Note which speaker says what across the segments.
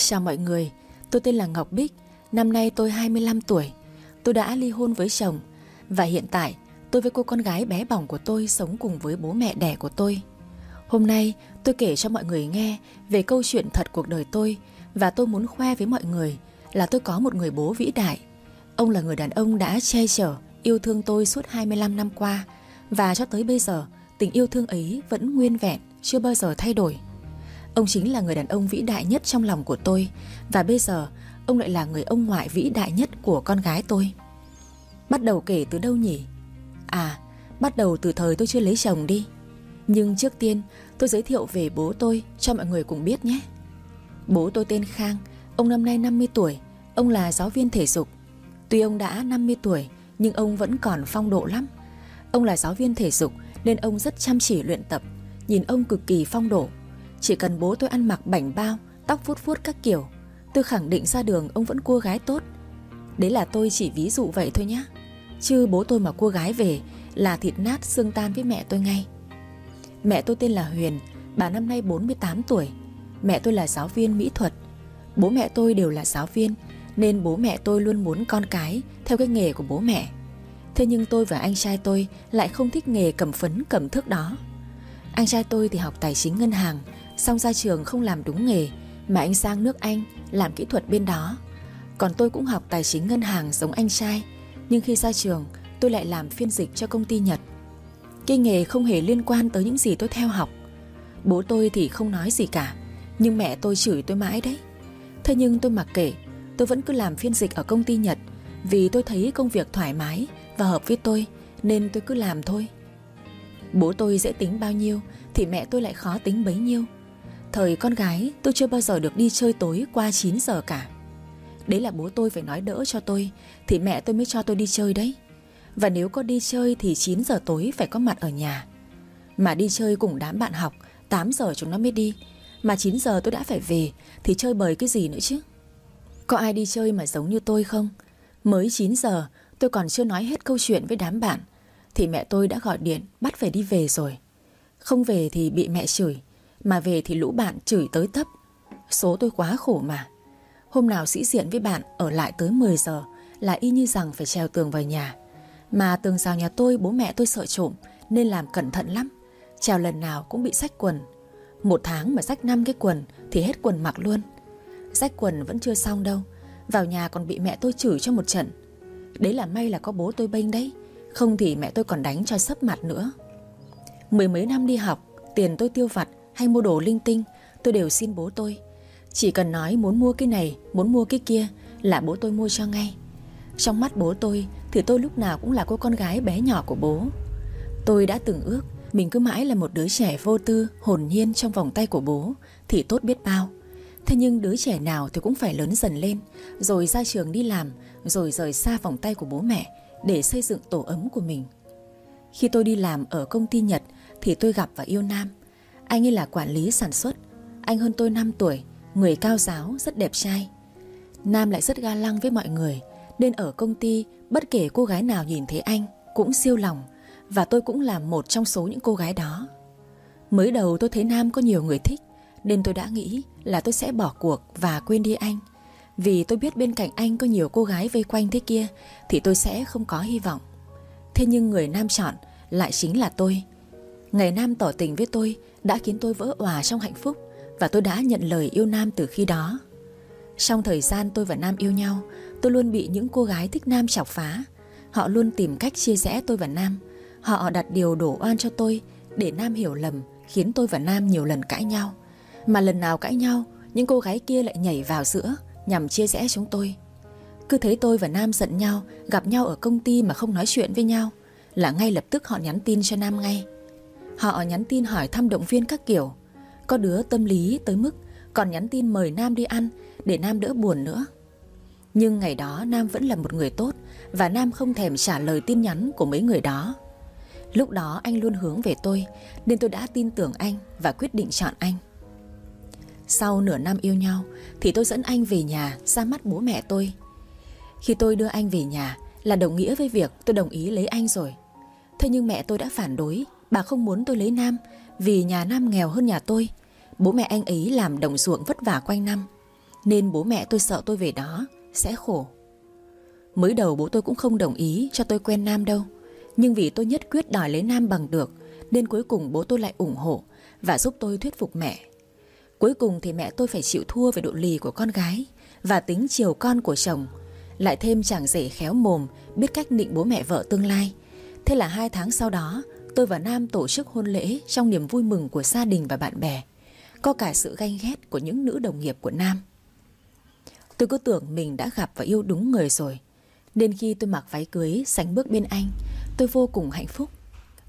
Speaker 1: Chào mọi người, tôi tên là Ngọc Bích, năm nay tôi 25 tuổi. Tôi đã ly hôn với chồng và hiện tại tôi với cô con gái bé bỏng của tôi sống cùng với bố mẹ đẻ của tôi. Hôm nay tôi kể cho mọi người nghe về câu chuyện thật cuộc đời tôi và tôi muốn khoe với mọi người là tôi có một người bố vĩ đại. Ông là người đàn ông đã che chở, yêu thương tôi suốt 25 năm qua và cho tới bây giờ tình yêu thương ấy vẫn nguyên vẹn, chưa bao giờ thay đổi. Ông chính là người đàn ông vĩ đại nhất trong lòng của tôi. Và bây giờ ông lại là người ông ngoại vĩ đại nhất của con gái tôi. Bắt đầu kể từ đâu nhỉ? À, bắt đầu từ thời tôi chưa lấy chồng đi. Nhưng trước tiên tôi giới thiệu về bố tôi cho mọi người cùng biết nhé. Bố tôi tên Khang Ông năm nay 50 tuổi Ông là giáo viên thể dục. Tuy ông đã 50 tuổi Nhưng ông vẫn còn phong độ lắm. Ông là giáo viên thể dục Nên ông rất chăm chỉ luyện tập. Nhìn ông cực kỳ phong độ chỉ cần bố tôi ăn mặc bảnh bao, Tóc vuốt vuốt các kiểu, Tôi khẳng định ra đường ông vẫn cua gái tốt. Đấy là tôi chỉ ví dụ vậy thôi nhé Chứ bố tôi mà cua gái về Là thịt nát xương tan với mẹ tôi ngay. Mẹ tôi tên là Huyền, Bà năm nay 48 tuổi. Mẹ tôi là giáo viên mỹ thuật. Bố mẹ tôi đều là giáo viên, Nên bố mẹ tôi luôn muốn con cái Theo cái nghề của bố mẹ. Thế nhưng tôi và anh trai tôi Lại không thích nghề cầm phấn, cầm thước đó. Anh trai tôi thì học tài chính ngân hàng Xong ra trường không làm đúng nghề, Mà anh sang nước Anh làm kỹ thuật bên đó. Còn tôi cũng học tài chính ngân hàng giống anh trai, Nhưng khi ra trường, tôi lại làm phiên dịch cho công ty Nhật. Cái nghề không hề liên quan tới những gì tôi theo học. Bố tôi thì không nói gì cả, Nhưng mẹ tôi chửi tôi mãi đấy. Thế nhưng tôi mặc kệ, Tôi vẫn cứ làm phiên dịch ở công ty Nhật, Vì tôi thấy công việc thoải mái Và hợp với tôi, Nên tôi cứ làm thôi. Bố tôi dễ tính bao nhiêu Thì mẹ tôi lại khó tính bấy nhiêu. Thời con gái, tôi chưa bao giờ được đi chơi tối qua 9 giờ cả. Đấy là bố tôi phải nói đỡ cho tôi, Thì mẹ tôi mới cho tôi đi chơi đấy. Và nếu có đi chơi thì 9 giờ tối phải có mặt ở nhà. Mà đi chơi cùng đám bạn học 8 giờ chúng nó mới đi. Mà 9 giờ tôi đã phải về, Thì chơi bời cái gì nữa chứ? Có ai đi chơi mà giống như tôi không? Mới 9 giờ, tôi còn chưa nói hết câu chuyện với đám bạn, Thì mẹ tôi đã gọi điện bắt phải đi về rồi. Không về thì bị mẹ chửi mà về thì lũ bạn chửi tới tấp Số tôi quá khổ mà. Hôm nào sĩ diện với bạn ở lại tới 10 giờ Là y như rằng phải treo tường vào nhà. Mà tường rào nhà tôi, bố mẹ tôi sợ trộm, Nên làm cẩn thận lắm. Trèo lần nào cũng bị sách quần. Một tháng mà sách 5 cái quần Thì hết quần mặc luôn. Sách quần vẫn chưa xong đâu. Vào nhà còn bị mẹ tôi chửi cho một trận. Đấy là may là có bố tôi bênh đấy. Không thì mẹ tôi còn đánh cho sấp mặt nữa. Mười mấy năm đi học, Tiền tôi tiêu vặt hay mua đồ linh tinh, Tôi đều xin bố tôi. Chỉ cần nói muốn mua cái này, Muốn mua cái kia Là bố tôi mua cho ngay. Trong mắt bố tôi Thì tôi lúc nào cũng là cô con gái bé nhỏ của bố. Tôi đã từng ước Mình cứ mãi là một đứa trẻ vô tư, Hồn nhiên trong vòng tay của bố Thì tốt biết bao. Thế nhưng đứa trẻ nào thì cũng phải lớn dần lên, Rồi ra trường đi làm, Rồi rời xa vòng tay của bố mẹ Để xây dựng tổ ấm của mình. Khi tôi đi làm ở công ty Nhật Thì tôi gặp và yêu Nam anh ấy là quản lý sản xuất. Anh hơn tôi 5 tuổi Người cao giáo, rất đẹp trai. Nam lại rất ga lăng với mọi người Nên ở công ty Bất kể cô gái nào nhìn thấy anh Cũng siêu lòng Và tôi cũng là một trong số những cô gái đó. Mới đầu tôi thấy Nam có nhiều người thích Nên tôi đã nghĩ là tôi sẽ bỏ cuộc Và quên đi anh. Vì tôi biết bên cạnh anh có nhiều cô gái vây quanh thế kia Thì tôi sẽ không có hy vọng. Thế nhưng người Nam chọn Lại chính là tôi. Ngày Nam tỏ tình với tôi đã khiến tôi vỡ òa trong hạnh phúc và tôi đã nhận lời yêu Nam từ khi đó. Trong thời gian tôi và Nam yêu nhau, tôi luôn bị những cô gái thích Nam chọc phá. Họ luôn tìm cách chia rẽ tôi và Nam. Họ đặt điều đổ oan cho tôi để Nam hiểu lầm, khiến tôi và Nam nhiều lần cãi nhau. Mà lần nào cãi nhau, những cô gái kia lại nhảy vào giữa nhằm chia rẽ chúng tôi. Cứ thấy tôi và Nam giận nhau, gặp nhau ở công ty mà không nói chuyện với nhau, là ngay lập tức họ nhắn tin cho Nam ngay. Họ nhắn tin hỏi thăm động viên các kiểu. Có đứa tâm lý tới mức Còn nhắn tin mời Nam đi ăn Để Nam đỡ buồn nữa. Nhưng ngày đó Nam vẫn là một người tốt Và Nam không thèm trả lời tin nhắn của mấy người đó. Lúc đó anh luôn hướng về tôi Nên tôi đã tin tưởng anh Và quyết định chọn anh. Sau nửa năm yêu nhau Thì tôi dẫn anh về nhà ra mắt bố mẹ tôi. Khi tôi đưa anh về nhà Là đồng nghĩa với việc tôi đồng ý lấy anh rồi. Thế nhưng mẹ tôi đã phản đối Bà không muốn tôi lấy Nam, Vì nhà Nam nghèo hơn nhà tôi. Bố mẹ anh ấy làm đồng ruộng vất vả quanh năm, Nên bố mẹ tôi sợ tôi về đó Sẽ khổ. Mới đầu bố tôi cũng không đồng ý cho tôi quen Nam đâu, Nhưng vì tôi nhất quyết đòi lấy Nam bằng được, Nên cuối cùng bố tôi lại ủng hộ Và giúp tôi thuyết phục mẹ. Cuối cùng thì mẹ tôi phải chịu thua về độ lì của con gái Và tính chiều con của chồng, Lại thêm chàng rể khéo mồm Biết cách nịnh bố mẹ vợ tương lai. Thế là hai tháng sau đó Tôi và Nam tổ chức hôn lễ Trong niềm vui mừng của gia đình và bạn bè, Có cả sự ganh ghét của những nữ đồng nghiệp của Nam. Tôi cứ tưởng mình đã gặp và yêu đúng người rồi, Nên khi tôi mặc váy cưới, Sánh bước bên anh, Tôi vô cùng hạnh phúc.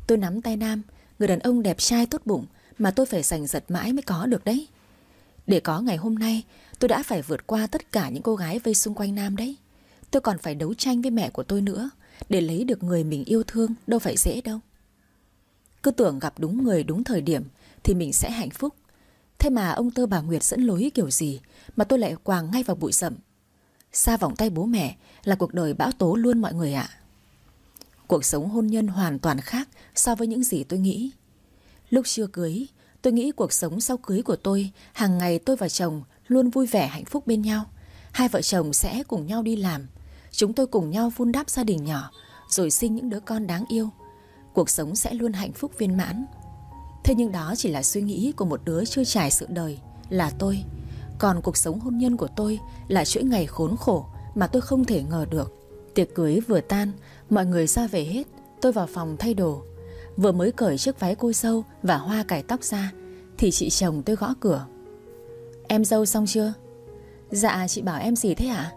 Speaker 1: Tôi nắm tay Nam, Người đàn ông đẹp trai tốt bụng Mà tôi phải giành giật mãi mới có được đấy. Để có ngày hôm nay, Tôi đã phải vượt qua tất cả những cô gái vây xung quanh Nam đấy. Tôi còn phải đấu tranh với mẹ của tôi nữa, Để lấy được người mình yêu thương Đâu phải dễ đâu. Cứ tưởng gặp đúng người, đúng thời điểm, Thì mình sẽ hạnh phúc. Thế mà ông tơ bà Nguyệt dẫn lối kiểu gì Mà tôi lại quàng ngay vào bụi rậm Xa vòng tay bố mẹ Là cuộc đời bão tố luôn mọi người ạ. Cuộc sống hôn nhân hoàn toàn khác So với những gì tôi nghĩ. Lúc chưa cưới, Tôi nghĩ cuộc sống sau cưới của tôi, hàng ngày tôi và chồng luôn vui vẻ hạnh phúc bên nhau. Hai vợ chồng sẽ cùng nhau đi làm. Chúng tôi cùng nhau vun đắp gia đình nhỏ, Rồi sinh những đứa con đáng yêu. Cuộc sống sẽ luôn hạnh phúc viên mãn. Thế nhưng đó chỉ là suy nghĩ của một đứa chưa trải sự đời, Là tôi. Còn cuộc sống hôn nhân của tôi Là chuỗi ngày khốn khổ Mà tôi không thể ngờ được. Tiệc cưới vừa tan, Mọi người ra về hết, Tôi vào phòng thay đồ. Vừa mới cởi chiếc váy cô dâu Và hoa cải tóc ra, Thì chị chồng tôi gõ cửa. Em dâu xong chưa? Dạ chị bảo em gì thế ạ?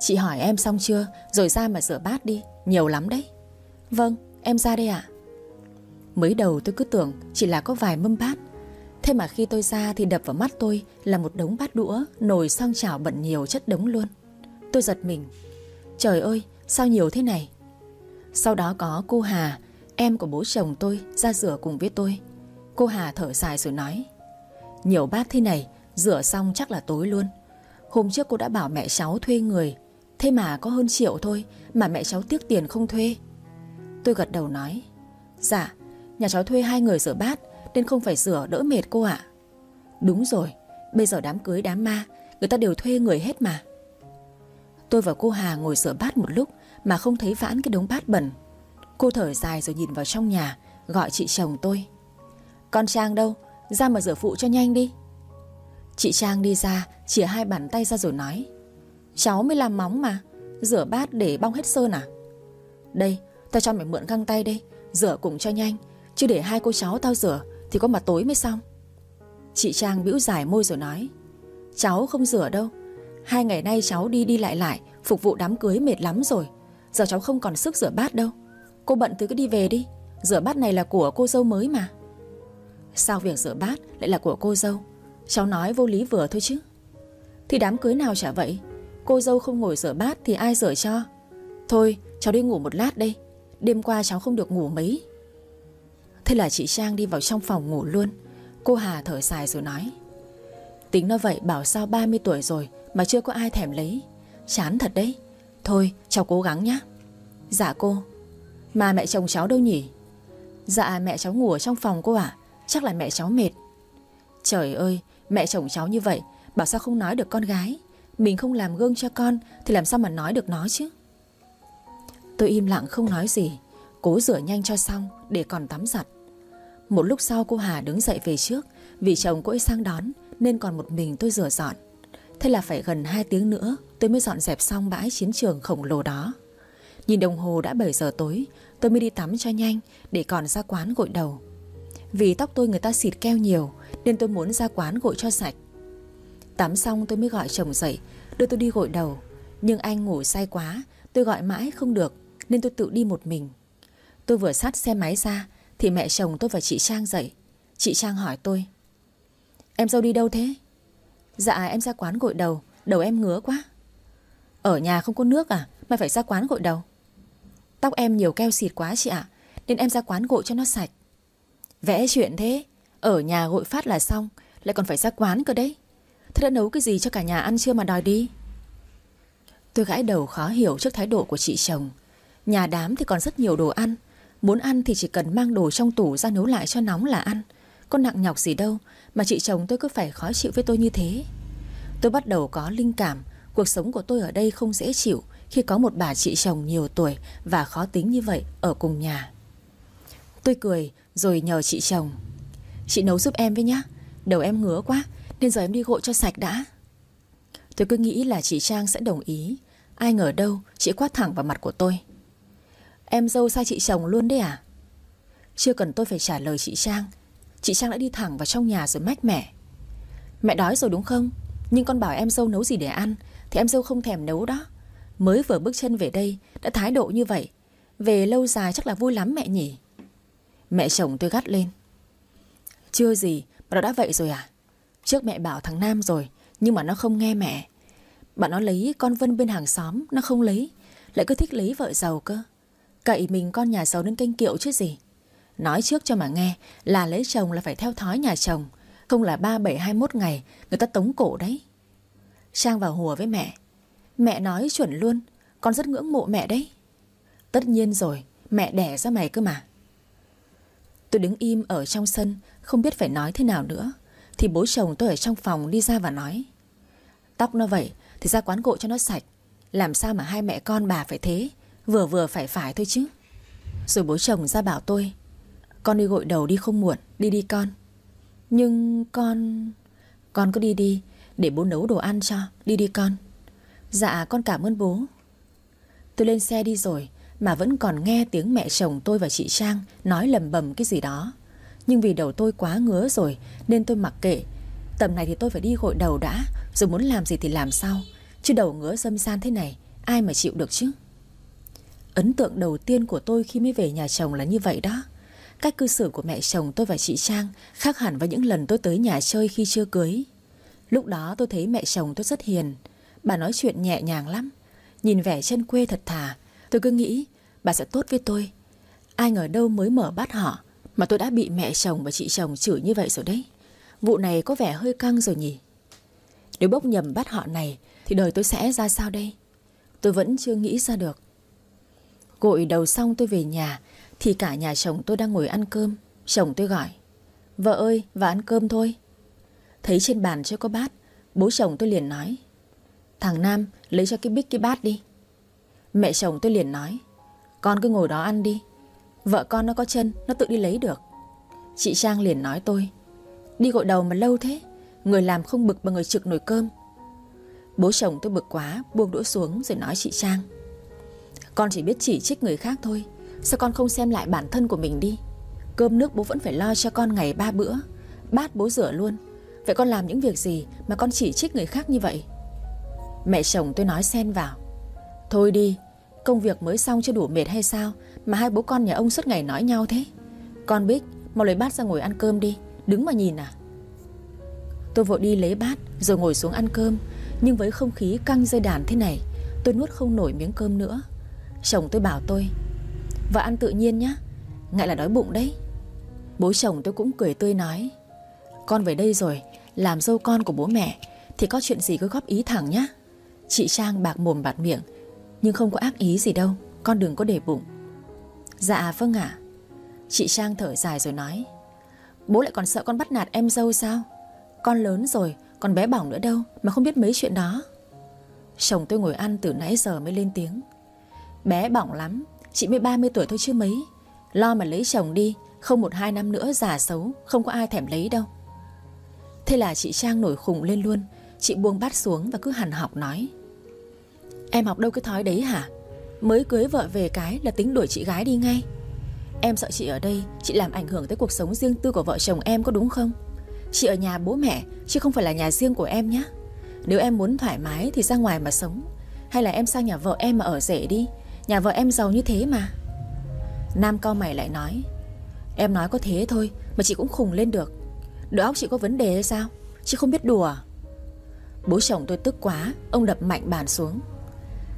Speaker 1: Chị hỏi em xong chưa? Rồi ra mà rửa bát đi, Nhiều lắm đấy. Vâng em ra đây ạ. Mới đầu tôi cứ tưởng chỉ là có vài mâm bát. Thế mà khi tôi ra thì đập vào mắt tôi Là một đống bát đũa Nồi xong chảo bẩn nhiều chất đống luôn. Tôi giật mình. Trời ơi, sao nhiều thế này? Sau đó có cô Hà, Em của bố chồng tôi, ra rửa cùng với tôi. Cô Hà thở dài rồi nói, Nhiều bát thế này, Rửa xong chắc là tối luôn. Hôm trước cô đã bảo mẹ cháu thuê người, Thế mà có hơn triệu thôi Mà mẹ cháu tiếc tiền không thuê. Tôi gật đầu nói Dạ Nhà cháu thuê hai người rửa bát Nên không phải rửa đỡ mệt cô ạ. Đúng rồi, Bây giờ đám cưới, đám ma, Người ta đều thuê người hết mà. Tôi và cô Hà ngồi rửa bát một lúc Mà không thấy vãn cái đống bát bẩn. Cô thở dài rồi nhìn vào trong nhà, Gọi chị chồng tôi, Con Trang đâu? Ra mà rửa phụ cho nhanh đi. Chị Trang đi ra Chỉa hai bàn tay ra rồi nói, Cháu mới làm móng mà, Rửa bát để bong hết sơn à? Đây tao cho mày mượn găng tay đây, Rửa cùng cho nhanh. Chứ để hai cô cháu tao rửa Thì có mà tối mới xong. Chị Trang bĩu dài môi rồi nói, Cháu không rửa đâu. Hai ngày nay cháu đi đi lại lại, Phục vụ đám cưới mệt lắm rồi. Giờ cháu không còn sức rửa bát đâu. Cô bận thì cứ đi về đi. Rửa bát này là của cô dâu mới mà. Sao việc rửa bát lại là của cô dâu? Cháu nói vô lý vừa thôi chứ. Thì đám cưới nào chả vậy? Cô dâu không ngồi rửa bát thì ai rửa cho? Thôi, cháu đi ngủ một lát đây. Đêm qua cháu không được ngủ mấy. Thế là chị Trang đi vào trong phòng ngủ luôn. Cô Hà thở dài rồi nói, Tính nó vậy bảo sao 30 tuổi rồi Mà chưa có ai thèm lấy. Chán thật đấy. Thôi, cháu cố gắng nhé Dạ cô. Mà mẹ chồng cháu đâu nhỉ? Dạ mẹ cháu ngủ ở trong phòng cô ạ. Chắc là mẹ cháu mệt. Trời ơi, mẹ chồng cháu như vậy, Bảo sao không nói được con gái? Mình không làm gương cho con Thì làm sao mà nói được nó chứ? Tôi im lặng không nói gì. Cố rửa nhanh cho xong để còn tắm giặt. Một lúc sau cô Hà đứng dậy về trước, Vì chồng cô ấy sang đón Nên còn một mình tôi rửa dọn. Thế là phải gần 2 tiếng nữa Tôi mới dọn dẹp xong bãi chiến trường khổng lồ đó. Nhìn đồng hồ đã 7 giờ tối, Tôi mới đi tắm cho nhanh Để còn ra quán gội đầu. Vì tóc tôi người ta xịt keo nhiều Nên tôi muốn ra quán gội cho sạch. Tắm xong tôi mới gọi chồng dậy, Đưa tôi đi gội đầu. Nhưng anh ngủ say quá, Tôi gọi mãi không được Nên tôi tự đi một mình. Tôi vừa sát xe máy ra, Thì mẹ chồng tôi và chị Trang dậy. Chị Trang hỏi tôi, Em dâu đi đâu thế? Dạ em ra quán gội đầu Đầu em ngứa quá. Ở nhà không có nước à? Mà phải ra quán gội đầu. Tóc em nhiều keo xịt quá chị ạ, Nên em ra quán gội cho nó sạch. Vẽ chuyện thế, Ở nhà gội phát là xong, Lại còn phải ra quán cơ đấy. Thế đã nấu cái gì cho cả nhà ăn chưa mà đòi đi? Tôi gãi đầu khó hiểu trước thái độ của chị chồng. Nhà đám thì còn rất nhiều đồ ăn Muốn ăn thì chỉ cần mang đồ trong tủ ra nấu lại cho nóng là ăn. Có nặng nhọc gì đâu, Mà chị chồng tôi cứ phải khó chịu với tôi như thế. Tôi bắt đầu có linh cảm, Cuộc sống của tôi ở đây không dễ chịu Khi có một bà chị chồng nhiều tuổi Và khó tính như vậy ở cùng nhà. Tôi cười rồi nhờ chị chồng. Chị nấu giúp em với nhá, Đầu em ngứa quá Nên giờ em đi gội cho sạch đã. Tôi cứ nghĩ là chị Trang sẽ đồng ý. Ai ngờ đâu, chị quát thẳng vào mặt của tôi. Em dâu sai chị chồng luôn đấy à? Chưa cần tôi phải trả lời chị Trang. Chị Trang đã đi thẳng vào trong nhà rồi mách mẹ Mẹ đói rồi đúng không? Nhưng con bảo em dâu nấu gì để ăn, Thì em dâu không thèm nấu đó. Mới vừa bước chân về đây, Đã thái độ như vậy. Về lâu dài chắc là vui lắm mẹ nhỉ? Mẹ chồng tôi gắt lên. Chưa gì mà nó đã vậy rồi à? Trước mẹ bảo thằng Nam rồi, Nhưng mà nó không nghe mẹ. Bạn nó lấy con Vân bên hàng xóm, Nó không lấy. Lại cứ thích lấy vợ giàu cơ. Cậy mình con nhà giàu nên kênh kiệu chứ gì? Nói trước cho mà nghe, Là lấy chồng là phải theo thói nhà chồng, Không là 3721 ngày Người ta tống cổ đấy. Trang vào hùa với mẹ. Mẹ nói chuẩn luôn, Con rất ngưỡng mộ mẹ đấy. Tất nhiên rồi, Mẹ đẻ ra mày cơ mà. Tôi đứng im ở trong sân, Không biết phải nói thế nào nữa, Thì bố chồng tôi ở trong phòng đi ra và nói, Tóc nó vậy Thì ra quán gội cho nó sạch, Làm sao mà hai mẹ con bà phải thế? Vừa vừa phải phải thôi chứ. Rồi bố chồng ra bảo tôi, Con đi gội đầu đi không muộn, Đi đi con. Nhưng con... Con cứ đi đi, Để bố nấu đồ ăn cho, Đi đi con. Dạ con cảm ơn bố. Tôi lên xe đi rồi, Mà vẫn còn nghe tiếng mẹ chồng tôi và chị Trang Nói lầm bầm cái gì đó. Nhưng vì đầu tôi quá ngứa rồi, Nên tôi mặc kệ. Tầm này thì tôi phải đi gội đầu đã, Rồi muốn làm gì thì làm sao. Chứ đầu ngứa dâm san thế này, Ai mà chịu được chứ? Ấn tượng đầu tiên của tôi khi mới về nhà chồng là như vậy đó. Cách cư xử của mẹ chồng tôi và chị Trang Khác hẳn với những lần tôi tới nhà chơi khi chưa cưới. Lúc đó tôi thấy mẹ chồng tôi rất hiền. Bà nói chuyện nhẹ nhàng lắm. Nhìn vẻ chân quê thật thà. Tôi cứ nghĩ, bà sẽ tốt với tôi. Ai ngờ đâu mới mở bát họ Mà tôi đã bị mẹ chồng và chị chồng chửi như vậy rồi đấy. Vụ này có vẻ hơi căng rồi nhỉ? Nếu bốc nhầm bát họ này Thì đời tôi sẽ ra sao đây? Tôi vẫn chưa nghĩ ra được. Gội đầu xong tôi về nhà, Thì cả nhà chồng tôi đang ngồi ăn cơm. Chồng tôi gọi, Vợ ơi và ăn cơm thôi. Thấy trên bàn chưa có bát, Bố chồng tôi liền nói, Thằng Nam, lấy cho cái bích cái bát đi. Mẹ chồng tôi liền nói, Con cứ ngồi đó ăn đi, Vợ con nó có chân, Nó tự đi lấy được. Chị Trang liền nói tôi, Đi gội đầu mà lâu thế, Người làm không bực bằng người trực nồi cơm. Bố chồng tôi bực quá, Buông đũa xuống rồi nói chị Trang con chỉ biết chỉ trích người khác thôi. Sao con không xem lại bản thân của mình đi? Cơm nước bố vẫn phải lo cho con ngày ba bữa. Bát bố rửa luôn. Vậy con làm những việc gì Mà con chỉ trích người khác như vậy? Mẹ chồng tôi nói xen vào. Thôi đi, Công việc mới xong chưa đủ mệt hay sao Mà hai bố con nhà ông suốt ngày nói nhau thế? Con Bích Mau lấy bát ra ngồi ăn cơm đi. Đứng mà nhìn à? Tôi vội đi lấy bát Rồi ngồi xuống ăn cơm. Nhưng với không khí căng dây đàn thế này, Tôi nuốt không nổi miếng cơm nữa. Chồng tôi bảo tôi, Vợ ăn tự nhiên nhá, Ngại là đói bụng đấy. Bố chồng tôi cũng cười tươi nói, Con về đây rồi, Làm dâu con của bố mẹ, Thì có chuyện gì cứ góp ý thẳng nhá. Chị Trang bạc mồm bạc miệng, Nhưng không có ác ý gì đâu, Con đừng có để bụng. Dạ vâng ạ. Chị Trang thở dài rồi nói, Bố lại còn sợ con bắt nạt em dâu sao? Con lớn rồi Còn bé bỏng nữa đâu, Mà không biết mấy chuyện đó. Chồng tôi ngồi ăn từ nãy giờ mới lên tiếng. Bé bỏng lắm, Chị mới 30 tuổi thôi chứ mấy. Lo mà lấy chồng đi, Không một hai năm nữa già xấu, Không có ai thèm lấy đâu. Thế là chị Trang nổi khùng lên luôn, Chị buông bát xuống và cứ hằn học nói. Em học đâu cái thói đấy hả? Mới cưới vợ về cái là tính đuổi chị gái đi ngay. Em sợ chị ở đây, Chị làm ảnh hưởng tới cuộc sống riêng tư của vợ chồng em có đúng không? Chị ở nhà bố mẹ, Chứ không phải là nhà riêng của em nhé Nếu em muốn thoải mái thì ra ngoài mà sống. Hay là em sang nhà vợ em mà ở rể đi Nhà vợ em giàu như thế mà. Nam cao mày lại nói, Em nói có thế thôi, Mà chị cũng khùng lên được. Đầu óc chị có vấn đề hay sao? Chị không biết đùa. Bố chồng tôi tức quá, Ông đập mạnh bàn xuống.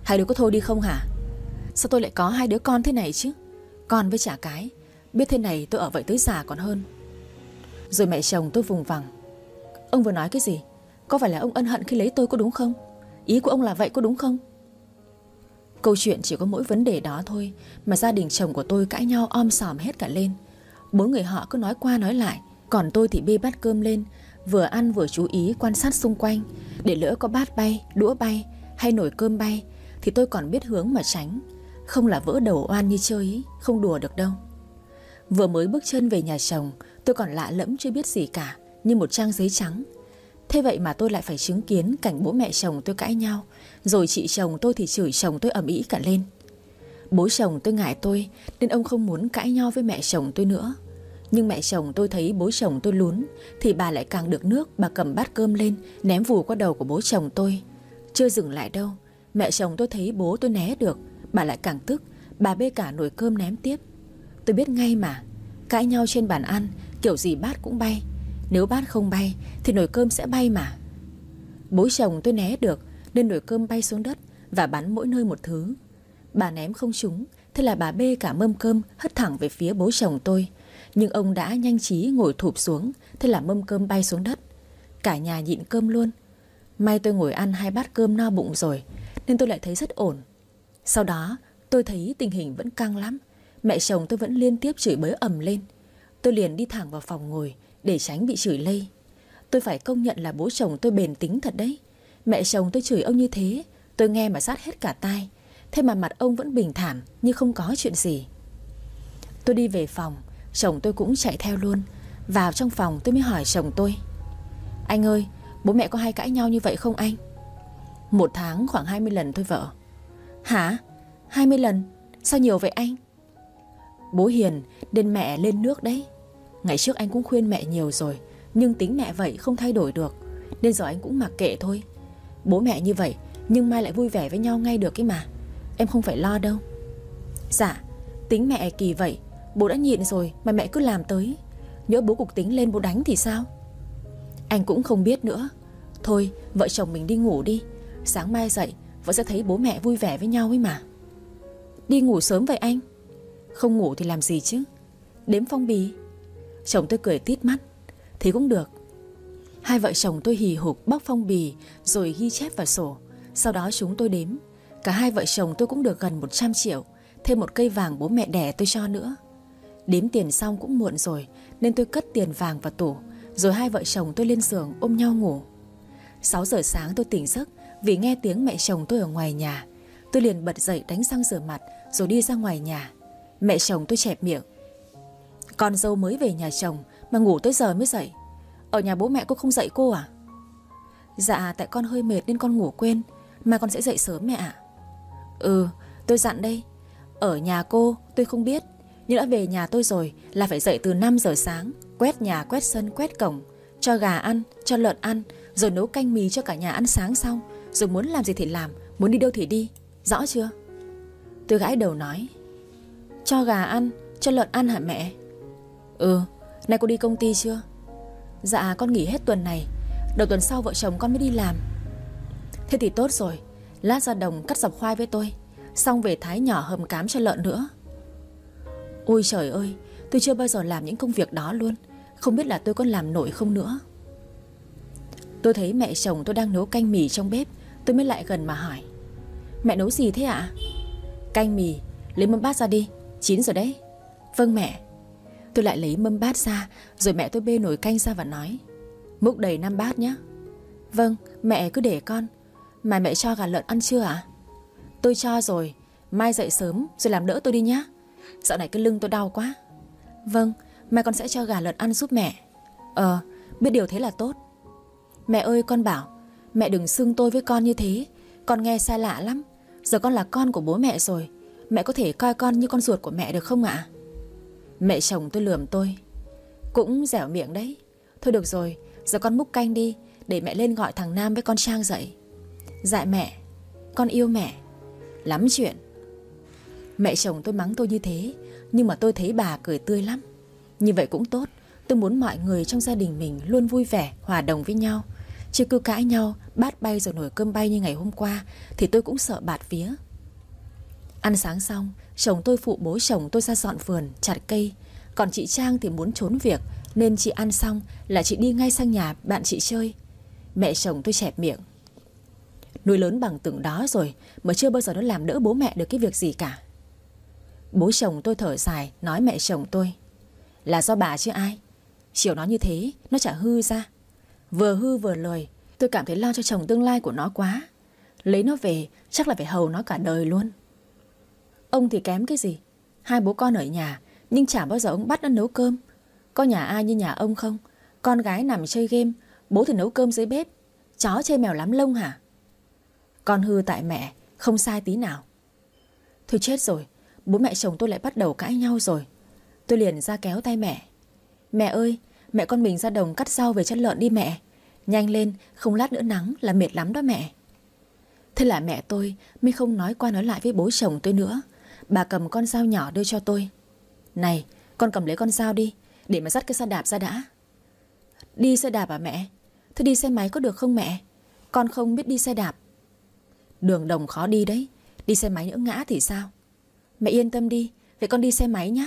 Speaker 1: Hai đứa có thôi đi không hả? Sao tôi lại có hai đứa con thế này chứ? Con với trả cái, Biết thế này tôi ở vậy tới già còn hơn. Rồi mẹ chồng tôi vùng vằng. Ông vừa nói cái gì? Có phải là ông ân hận khi lấy tôi có đúng không? Ý của ông là vậy có đúng không? Câu chuyện chỉ có mỗi vấn đề đó thôi Mà gia đình chồng của tôi cãi nhau om sòm hết cả lên. Bốn người họ cứ nói qua nói lại Còn tôi thì bê bát cơm lên Vừa ăn vừa chú ý quan sát xung quanh. Để lỡ có bát bay, đũa bay hay nổi cơm bay Thì tôi còn biết hướng mà tránh. Không là vỡ đầu oan như chơi ý, Không đùa được đâu. Vừa mới bước chân về nhà chồng Tôi còn lạ lẫm chưa biết gì cả Như một trang giấy trắng. Thế vậy mà tôi lại phải chứng kiến cảnh bố mẹ chồng tôi cãi nhau rồi chị chồng tôi thì chửi chồng tôi ầm ĩ cả lên. Bố chồng tôi ngại tôi, Nên ông không muốn cãi nhau với mẹ chồng tôi nữa. Nhưng mẹ chồng tôi thấy bố chồng tôi lún, Thì bà lại càng được nước, Bà cầm bát cơm lên, Ném vù qua đầu của bố chồng tôi. Chưa dừng lại đâu, Mẹ chồng tôi thấy bố tôi né được, Bà lại càng tức, Bà bê cả nồi cơm ném tiếp. Tôi biết ngay mà, Cãi nhau trên bàn ăn, Kiểu gì bát cũng bay. Nếu bát không bay, Thì nồi cơm sẽ bay mà. Bố chồng tôi né được nên nồi cơm bay xuống đất Và bắn mỗi nơi một thứ. Bà ném không trúng, Thế là bà bê cả mâm cơm hất thẳng về phía bố chồng tôi. Nhưng ông đã nhanh trí ngồi thụp xuống, Thế là mâm cơm bay xuống đất. Cả nhà nhịn cơm luôn. May tôi ngồi ăn hai bát cơm no bụng rồi, Nên tôi lại thấy rất ổn. Sau đó, tôi thấy tình hình vẫn căng lắm. Mẹ chồng tôi vẫn liên tiếp chửi bới ầm lên. Tôi liền đi thẳng vào phòng ngồi Để tránh bị chửi lây. Tôi phải công nhận là bố chồng tôi bền tính thật đấy. Mẹ chồng tôi chửi ông như thế, Tôi nghe mà sát hết cả tai. Thế mà mặt ông vẫn bình thản, Như không có chuyện gì. Tôi đi về phòng, Chồng tôi cũng chạy theo luôn. Vào trong phòng tôi mới hỏi chồng tôi. Anh ơi, bố mẹ có hay cãi nhau như vậy không anh? Một tháng khoảng 20 lần thôi vợ. Hả? 20 lần? Sao nhiều vậy anh? Bố hiền nên mẹ lên nước đấy. Ngày trước anh cũng khuyên mẹ nhiều rồi, Nhưng tính mẹ vậy không thay đổi được. Nên giờ anh cũng mặc kệ thôi. Bố mẹ như vậy, Nhưng mai lại vui vẻ với nhau ngay được cái mà. Em không phải lo đâu. Dạ tính mẹ kỳ vậy, Bố đã nhịn rồi mà mẹ cứ làm tới. Nhớ bố cục tính lên bố đánh thì sao? Anh cũng không biết nữa. Thôi, vợ chồng mình đi ngủ đi. Sáng mai dậy, Vợ sẽ thấy bố mẹ vui vẻ với nhau ấy mà. Đi ngủ sớm vậy anh? Không ngủ thì làm gì chứ? Đếm phong bì. Chồng tôi cười tít mắt. Thì cũng được. Hai vợ chồng tôi hì hục, bóc phong bì, Rồi ghi chép vào sổ. Sau đó chúng tôi đếm. Cả hai vợ chồng tôi cũng được gần 100 triệu, Thêm một cây vàng bố mẹ đẻ tôi cho nữa. Đếm tiền xong cũng muộn rồi, Nên tôi cất tiền vàng vào tủ, Rồi hai vợ chồng tôi lên giường ôm nhau ngủ. 6 giờ sáng tôi tỉnh giấc, Vì nghe tiếng mẹ chồng tôi ở ngoài nhà. Tôi liền bật dậy đánh răng rửa mặt, Rồi đi ra ngoài nhà. Mẹ chồng tôi chẹp miệng. Con dâu mới về nhà chồng, Mà ngủ tới giờ mới dậy. Ở nhà bố mẹ cô không dậy cô à? Dạ tại con hơi mệt nên con ngủ quên, Mà con sẽ dậy sớm mẹ ạ. Ừ tôi dặn đây. Ở nhà cô, tôi không biết. Nhưng đã về nhà tôi rồi là phải dậy từ 5 giờ sáng, Quét nhà, quét sân, quét cổng, Cho gà ăn, cho lợn ăn, Rồi nấu canh mì cho cả nhà ăn sáng xong. Rồi muốn làm gì thì làm, Muốn đi đâu thì đi. Rõ chưa? Tôi gãi đầu nói, Cho gà ăn, cho lợn ăn hả mẹ? Ừ Nay cô đi công ty chưa? Dạ con nghỉ hết tuần này. Đầu tuần sau vợ chồng con mới đi làm. Thế thì tốt rồi. Lát ra đồng cắt dọc khoai với tôi. Xong về thái nhỏ hầm cám cho lợn nữa. Ôi trời ơi, Tôi chưa bao giờ làm những công việc đó luôn. Không biết là tôi có làm nổi không nữa. Tôi thấy mẹ chồng tôi đang nấu canh mì trong bếp. Tôi mới lại gần mà hỏi. Mẹ nấu gì thế ạ? Canh mì, Lấy mâm bát ra đi. Chín rồi đấy. Vâng mẹ. Tôi lại lấy mâm bát ra, Rồi mẹ tôi bê nồi canh ra và nói, Múc đầy 5 bát nhé Vâng mẹ cứ để con. Mà mẹ cho gà lợn ăn chưa ạ? Tôi cho rồi, Mai dậy sớm rồi làm đỡ tôi đi nhá. Dạo này cái lưng tôi đau quá. Vâng mai con sẽ cho gà lợn ăn giúp mẹ. Ờ biết điều thế là tốt. Mẹ ơi, con bảo, Mẹ đừng xưng tôi với con như thế. Con nghe xa lạ lắm. Giờ con là con của bố mẹ rồi. Mẹ có thể coi con như con ruột của mẹ được không ạ? Mẹ chồng tôi lườm tôi. Cũng dẻo miệng đấy. Thôi được rồi Giờ con múc canh đi Để mẹ lên gọi thằng Nam với con Trang dậy. Dạ mẹ Con yêu mẹ. Lắm chuyện. Mẹ chồng tôi mắng tôi như thế Nhưng mà tôi thấy bà cười tươi lắm. Như vậy cũng tốt Tôi muốn mọi người trong gia đình mình luôn vui vẻ, hòa đồng với nhau. Chứ cứ cãi nhau, bát bay rồi nổi cơm bay như ngày hôm qua Thì tôi cũng sợ bạt vía. Ăn sáng xong, chồng tôi phụ bố chồng tôi ra dọn vườn, chặt cây. Còn chị Trang thì muốn trốn việc Nên chị ăn xong là chị đi ngay sang nhà bạn chị chơi. Mẹ chồng tôi chẹp miệng. Nuôi lớn bằng từng đó rồi Mà chưa bao giờ nó làm đỡ bố mẹ được cái việc gì cả. Bố chồng tôi thở dài Nói mẹ chồng tôi Là do bà chứ ai? Chiều nó như thế Nó chả hư ra. Vừa hư vừa lời Tôi cảm thấy lo cho chồng tương lai của nó quá. Lấy nó về chắc là phải hầu nó cả đời luôn. Ông thì kém cái gì? Hai bố con ở nhà, Nhưng chả bao giờ ông bắt nó nấu cơm. Có nhà ai như nhà ông không? Con gái nằm chơi game, Bố thì nấu cơm dưới bếp. Chó chơi mèo lắm lông hả? Con hư tại mẹ, Không sai tí nào. Thôi chết rồi, Bố mẹ chồng tôi lại bắt đầu cãi nhau rồi. Tôi liền ra kéo tay mẹ. Mẹ ơi, Mẹ con mình ra đồng cắt rau về chân lợn đi mẹ. Nhanh lên, Không lát nữa nắng là mệt lắm đó mẹ. Thế là mẹ tôi mới không nói qua nói lại với bố chồng tôi nữa. Bà cầm con dao nhỏ đưa cho tôi. Này, con cầm lấy con dao đi, Để mà dắt cái xe đạp ra đã. Đi xe đạp à mẹ? Thế đi xe máy có được không mẹ? Con không biết đi xe đạp. Đường đồng khó đi đấy, Đi xe máy nữa ngã thì sao? Mẹ yên tâm đi, Vậy con đi xe máy nhá.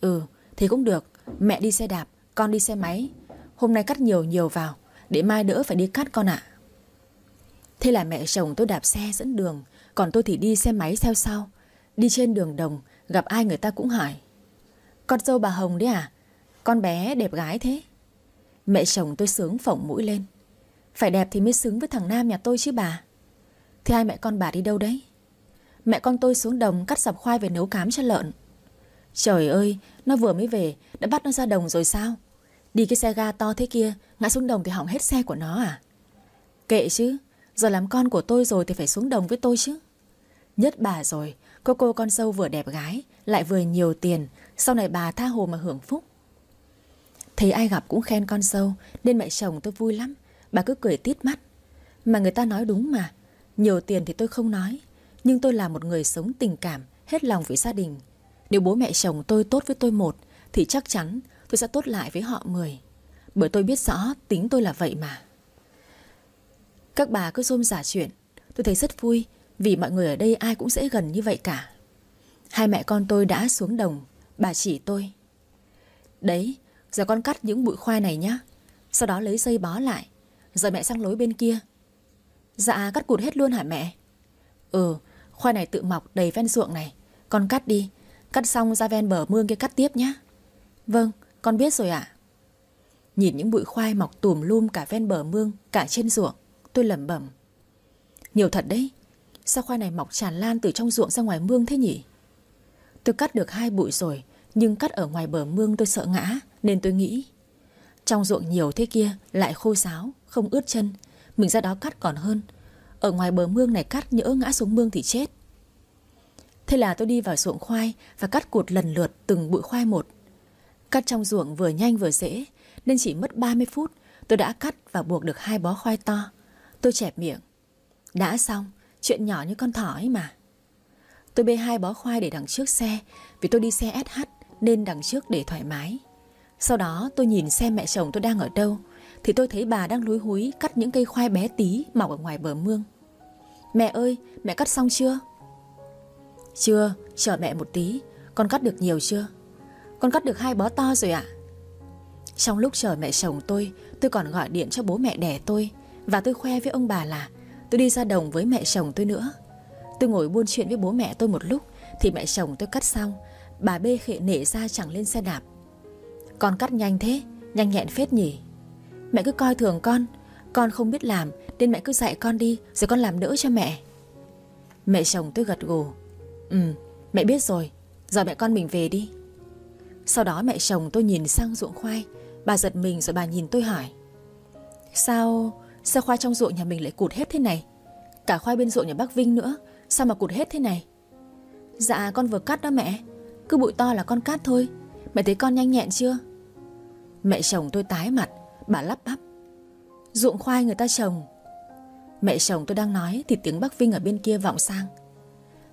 Speaker 1: Ừ thì cũng được, Mẹ đi xe đạp, Con đi xe máy. Hôm nay cắt nhiều nhiều vào, Để mai đỡ phải đi cắt con ạ. Thế là mẹ chồng tôi đạp xe dẫn đường, Còn tôi thì đi xe máy theo sau. Đi trên đường đồng, Gặp ai người ta cũng hỏi. Con dâu bà Hồng đấy à? Con bé đẹp gái thế. Mẹ chồng tôi sướng phỏng mũi lên. Phải đẹp thì mới xứng với thằng Nam nhà tôi chứ bà. Thế hai mẹ con bà đi đâu đấy? Mẹ con tôi xuống đồng cắt sập khoai về nấu cám cho lợn. Trời ơi, Nó vừa mới về, Đã bắt nó ra đồng rồi sao? Đi cái xe ga to thế kia, Ngã xuống đồng thì hỏng hết xe của nó à? Kệ chứ, Giờ làm con của tôi rồi thì phải xuống đồng với tôi chứ. Nhất bà rồi Cô cô con dâu vừa đẹp gái, Lại vừa nhiều tiền. Sau này bà tha hồ mà hưởng phúc. Thấy ai gặp cũng khen con dâu, Nên mẹ chồng tôi vui lắm. Bà cứ cười tít mắt. Mà người ta nói đúng mà, Nhiều tiền thì tôi không nói, Nhưng tôi là một người sống tình cảm, Hết lòng với gia đình. Nếu bố mẹ chồng tôi tốt với tôi một, Thì chắc chắn tôi sẽ tốt lại với họ mười. Bởi tôi biết rõ tính tôi là vậy mà. Các bà cứ rôm giả chuyện, Tôi thấy rất vui vì mọi người ở đây ai cũng dễ gần như vậy cả. Hai mẹ con tôi đã xuống đồng, Bà chỉ tôi. Đấy, Giờ con cắt những bụi khoai này nhá. Sau đó lấy dây bó lại, Rồi mẹ sang lối bên kia. Dạ cắt cụt hết luôn hả mẹ? Ừ khoai này tự mọc đầy ven ruộng này. Con cắt đi, Cắt xong ra ven bờ mương kia cắt tiếp nhá. Vâng con biết rồi ạ. Nhìn những bụi khoai mọc tùm lum cả ven bờ mương, Cả trên ruộng, Tôi lẩm bẩm. Nhiều thật đấy Sao khoai này mọc tràn lan từ trong ruộng ra ngoài mương thế nhỉ? Tôi cắt được hai bụi rồi, Nhưng cắt ở ngoài bờ mương tôi sợ ngã, Nên tôi nghĩ. Trong ruộng nhiều thế kia, lại khô sáo Không ướt chân. Mình ra đó cắt còn hơn. Ở ngoài bờ mương này cắt nhỡ ngã xuống mương thì chết. Thế là tôi đi vào ruộng khoai Và cắt cụt lần lượt từng bụi khoai một. Cắt trong ruộng vừa nhanh vừa dễ, Nên chỉ mất 30 phút, Tôi đã cắt và buộc được hai bó khoai to. Tôi chẹp miệng. Đã xong Chuyện nhỏ như con thỏ ấy mà. Tôi bê hai bó khoai để đằng trước xe, Vì tôi đi xe SH Nên đằng trước để thoải mái. Sau đó tôi nhìn xem mẹ chồng tôi đang ở đâu, Thì tôi thấy bà đang lúi húi Cắt những cây khoai bé tí mọc ở ngoài bờ mương. Mẹ ơi, mẹ cắt xong chưa? Chưa, Chờ mẹ một tí, Con cắt được nhiều chưa? Con cắt được hai bó to rồi ạ. Trong lúc chờ mẹ chồng tôi Tôi còn gọi điện cho bố mẹ đẻ tôi, Và tôi khoe với ông bà là Tôi đi ra đồng với mẹ chồng tôi nữa. Tôi ngồi buôn chuyện với bố mẹ tôi một lúc, Thì mẹ chồng tôi cắt xong. Bà bê khệ nể ra chẳng lên xe đạp. Con cắt nhanh thế, Nhanh nhẹn phết nhỉ. Mẹ cứ coi thường con Con không biết làm, Nên mẹ cứ dạy con đi, Rồi con làm đỡ cho mẹ. Mẹ chồng tôi gật gù. Ừ mẹ biết rồi, Giờ mẹ con mình về đi. Sau đó mẹ chồng tôi nhìn sang ruộng khoai. Bà giật mình rồi bà nhìn tôi hỏi. Sao Sao khoai trong ruộng nhà mình lại cụt hết thế này? Cả khoai bên ruộng nhà bác Vinh nữa, Sao mà cụt hết thế này? Dạ con vừa cắt đó mẹ. Cứ bụi to là con cắt thôi. Mẹ thấy con nhanh nhẹn chưa? Mẹ chồng tôi tái mặt, Bà lắp bắp. Ruộng khoai người ta trồng. Mẹ chồng tôi đang nói Thì tiếng bác Vinh ở bên kia vọng sang.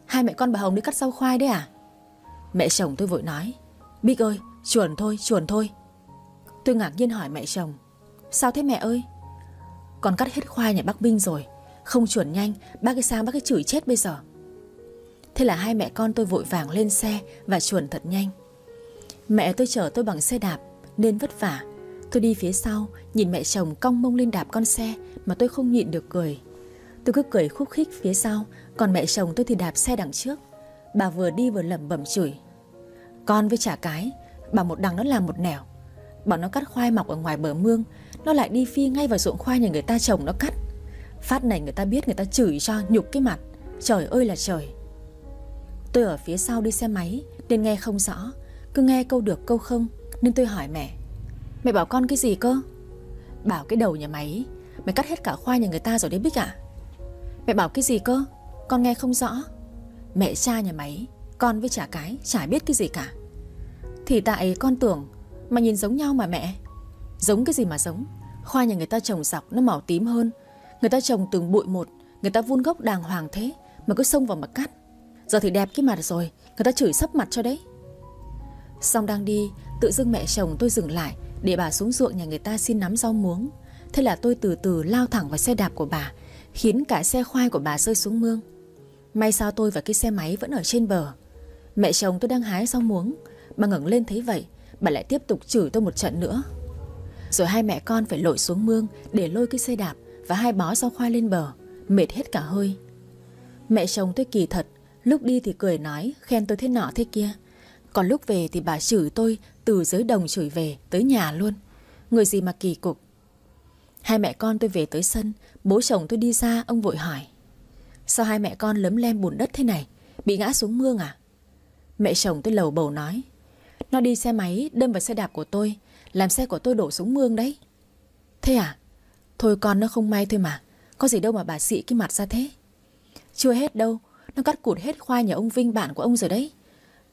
Speaker 1: Hai mẹ con bà Hồng đi cắt rau khoai đấy à? Mẹ chồng tôi vội nói. Bích ơi, chuồn thôi chuồn thôi. Tôi ngạc nhiên hỏi mẹ chồng. Sao thế mẹ ơi? Con cắt hết khoai nhà bác Minh rồi. Không chuẩn nhanh, Bác cái sang bác cái chửi chết bây giờ? Thế là hai mẹ con tôi vội vàng lên xe Và chuẩn thật nhanh. Mẹ tôi chở tôi bằng xe đạp, Nên vất vả. Tôi đi phía sau, Nhìn mẹ chồng cong mông lên đạp con xe Mà tôi không nhịn được cười. Tôi cứ cười khúc khích phía sau, Còn mẹ chồng tôi thì đạp xe đằng trước. Bà vừa đi vừa lẩm bẩm chửi. Con với chả cái, Bà một đằng nó làm một nẻo. Bọn nó cắt khoai mọc ở ngoài bờ mương nó lại đi phi ngay vào ruộng khoai nhà người ta trồng nó cắt. Phát này người ta biết người ta chửi cho, nhục cái mặt. Trời ơi là trời. Tôi ở phía sau đi xe máy, Nên nghe không rõ. Cứ nghe câu được, câu không, Nên tôi hỏi mẹ. Mẹ bảo con cái gì cơ? Bảo cái đầu nhà máy. Mày cắt hết cả khoai nhà người ta rồi đấy Bích à Mẹ bảo cái gì cơ? Con nghe không rõ. Mẹ cha nhà máy, Con với chả cái, chả biết cái gì cả. Thì tại con tưởng Mà nhìn giống nhau mà mẹ. Giống cái gì mà giống? Khoai nhà người ta trồng dọc nó màu tím hơn. Người ta trồng từng bụi một, Người ta vun gốc đàng hoàng thế Mà cứ xông vào mà cắt. Giờ thì đẹp cái mặt rồi, Người ta chửi sấp mặt cho đấy. Xong đang đi, Tự dưng mẹ chồng tôi dừng lại, Để bà xuống ruộng nhà người ta xin nắm rau muống. Thế là tôi từ từ lao thẳng vào xe đạp của bà, Khiến cả xe khoai của bà rơi xuống mương. May sao tôi và cái xe máy vẫn ở trên bờ. Mẹ chồng tôi đang hái rau muống. Bà ngẩng lên thấy vậy, Bà lại tiếp tục chửi tôi một trận nữa. Rồi hai mẹ con phải lội xuống mương Để lôi cái xe đạp Và hai bó rau khoai lên bờ, Mệt hết cả hơi. Mẹ chồng tôi kỳ thật, Lúc đi thì cười nói, Khen tôi thế nọ thế kia. Còn lúc về thì bà chửi tôi Từ dưới đồng chửi về tới nhà luôn. Người gì mà kỳ cục. Hai mẹ con tôi về tới sân, Bố chồng tôi đi ra, ông vội hỏi. Sao hai mẹ con lấm lem bùn đất thế này? Bị ngã xuống mương à? Mẹ chồng tôi lầu bầu nói. Nó đi xe máy, đâm vào xe đạp của tôi làm xe của tôi đổ xuống mương đấy. Thế à? Thôi con, nó không may thôi mà. Có gì đâu mà bà xị cái mặt ra thế. Chưa hết đâu, Nó cắt cụt hết khoai nhà ông Vinh, bạn của ông rồi đấy.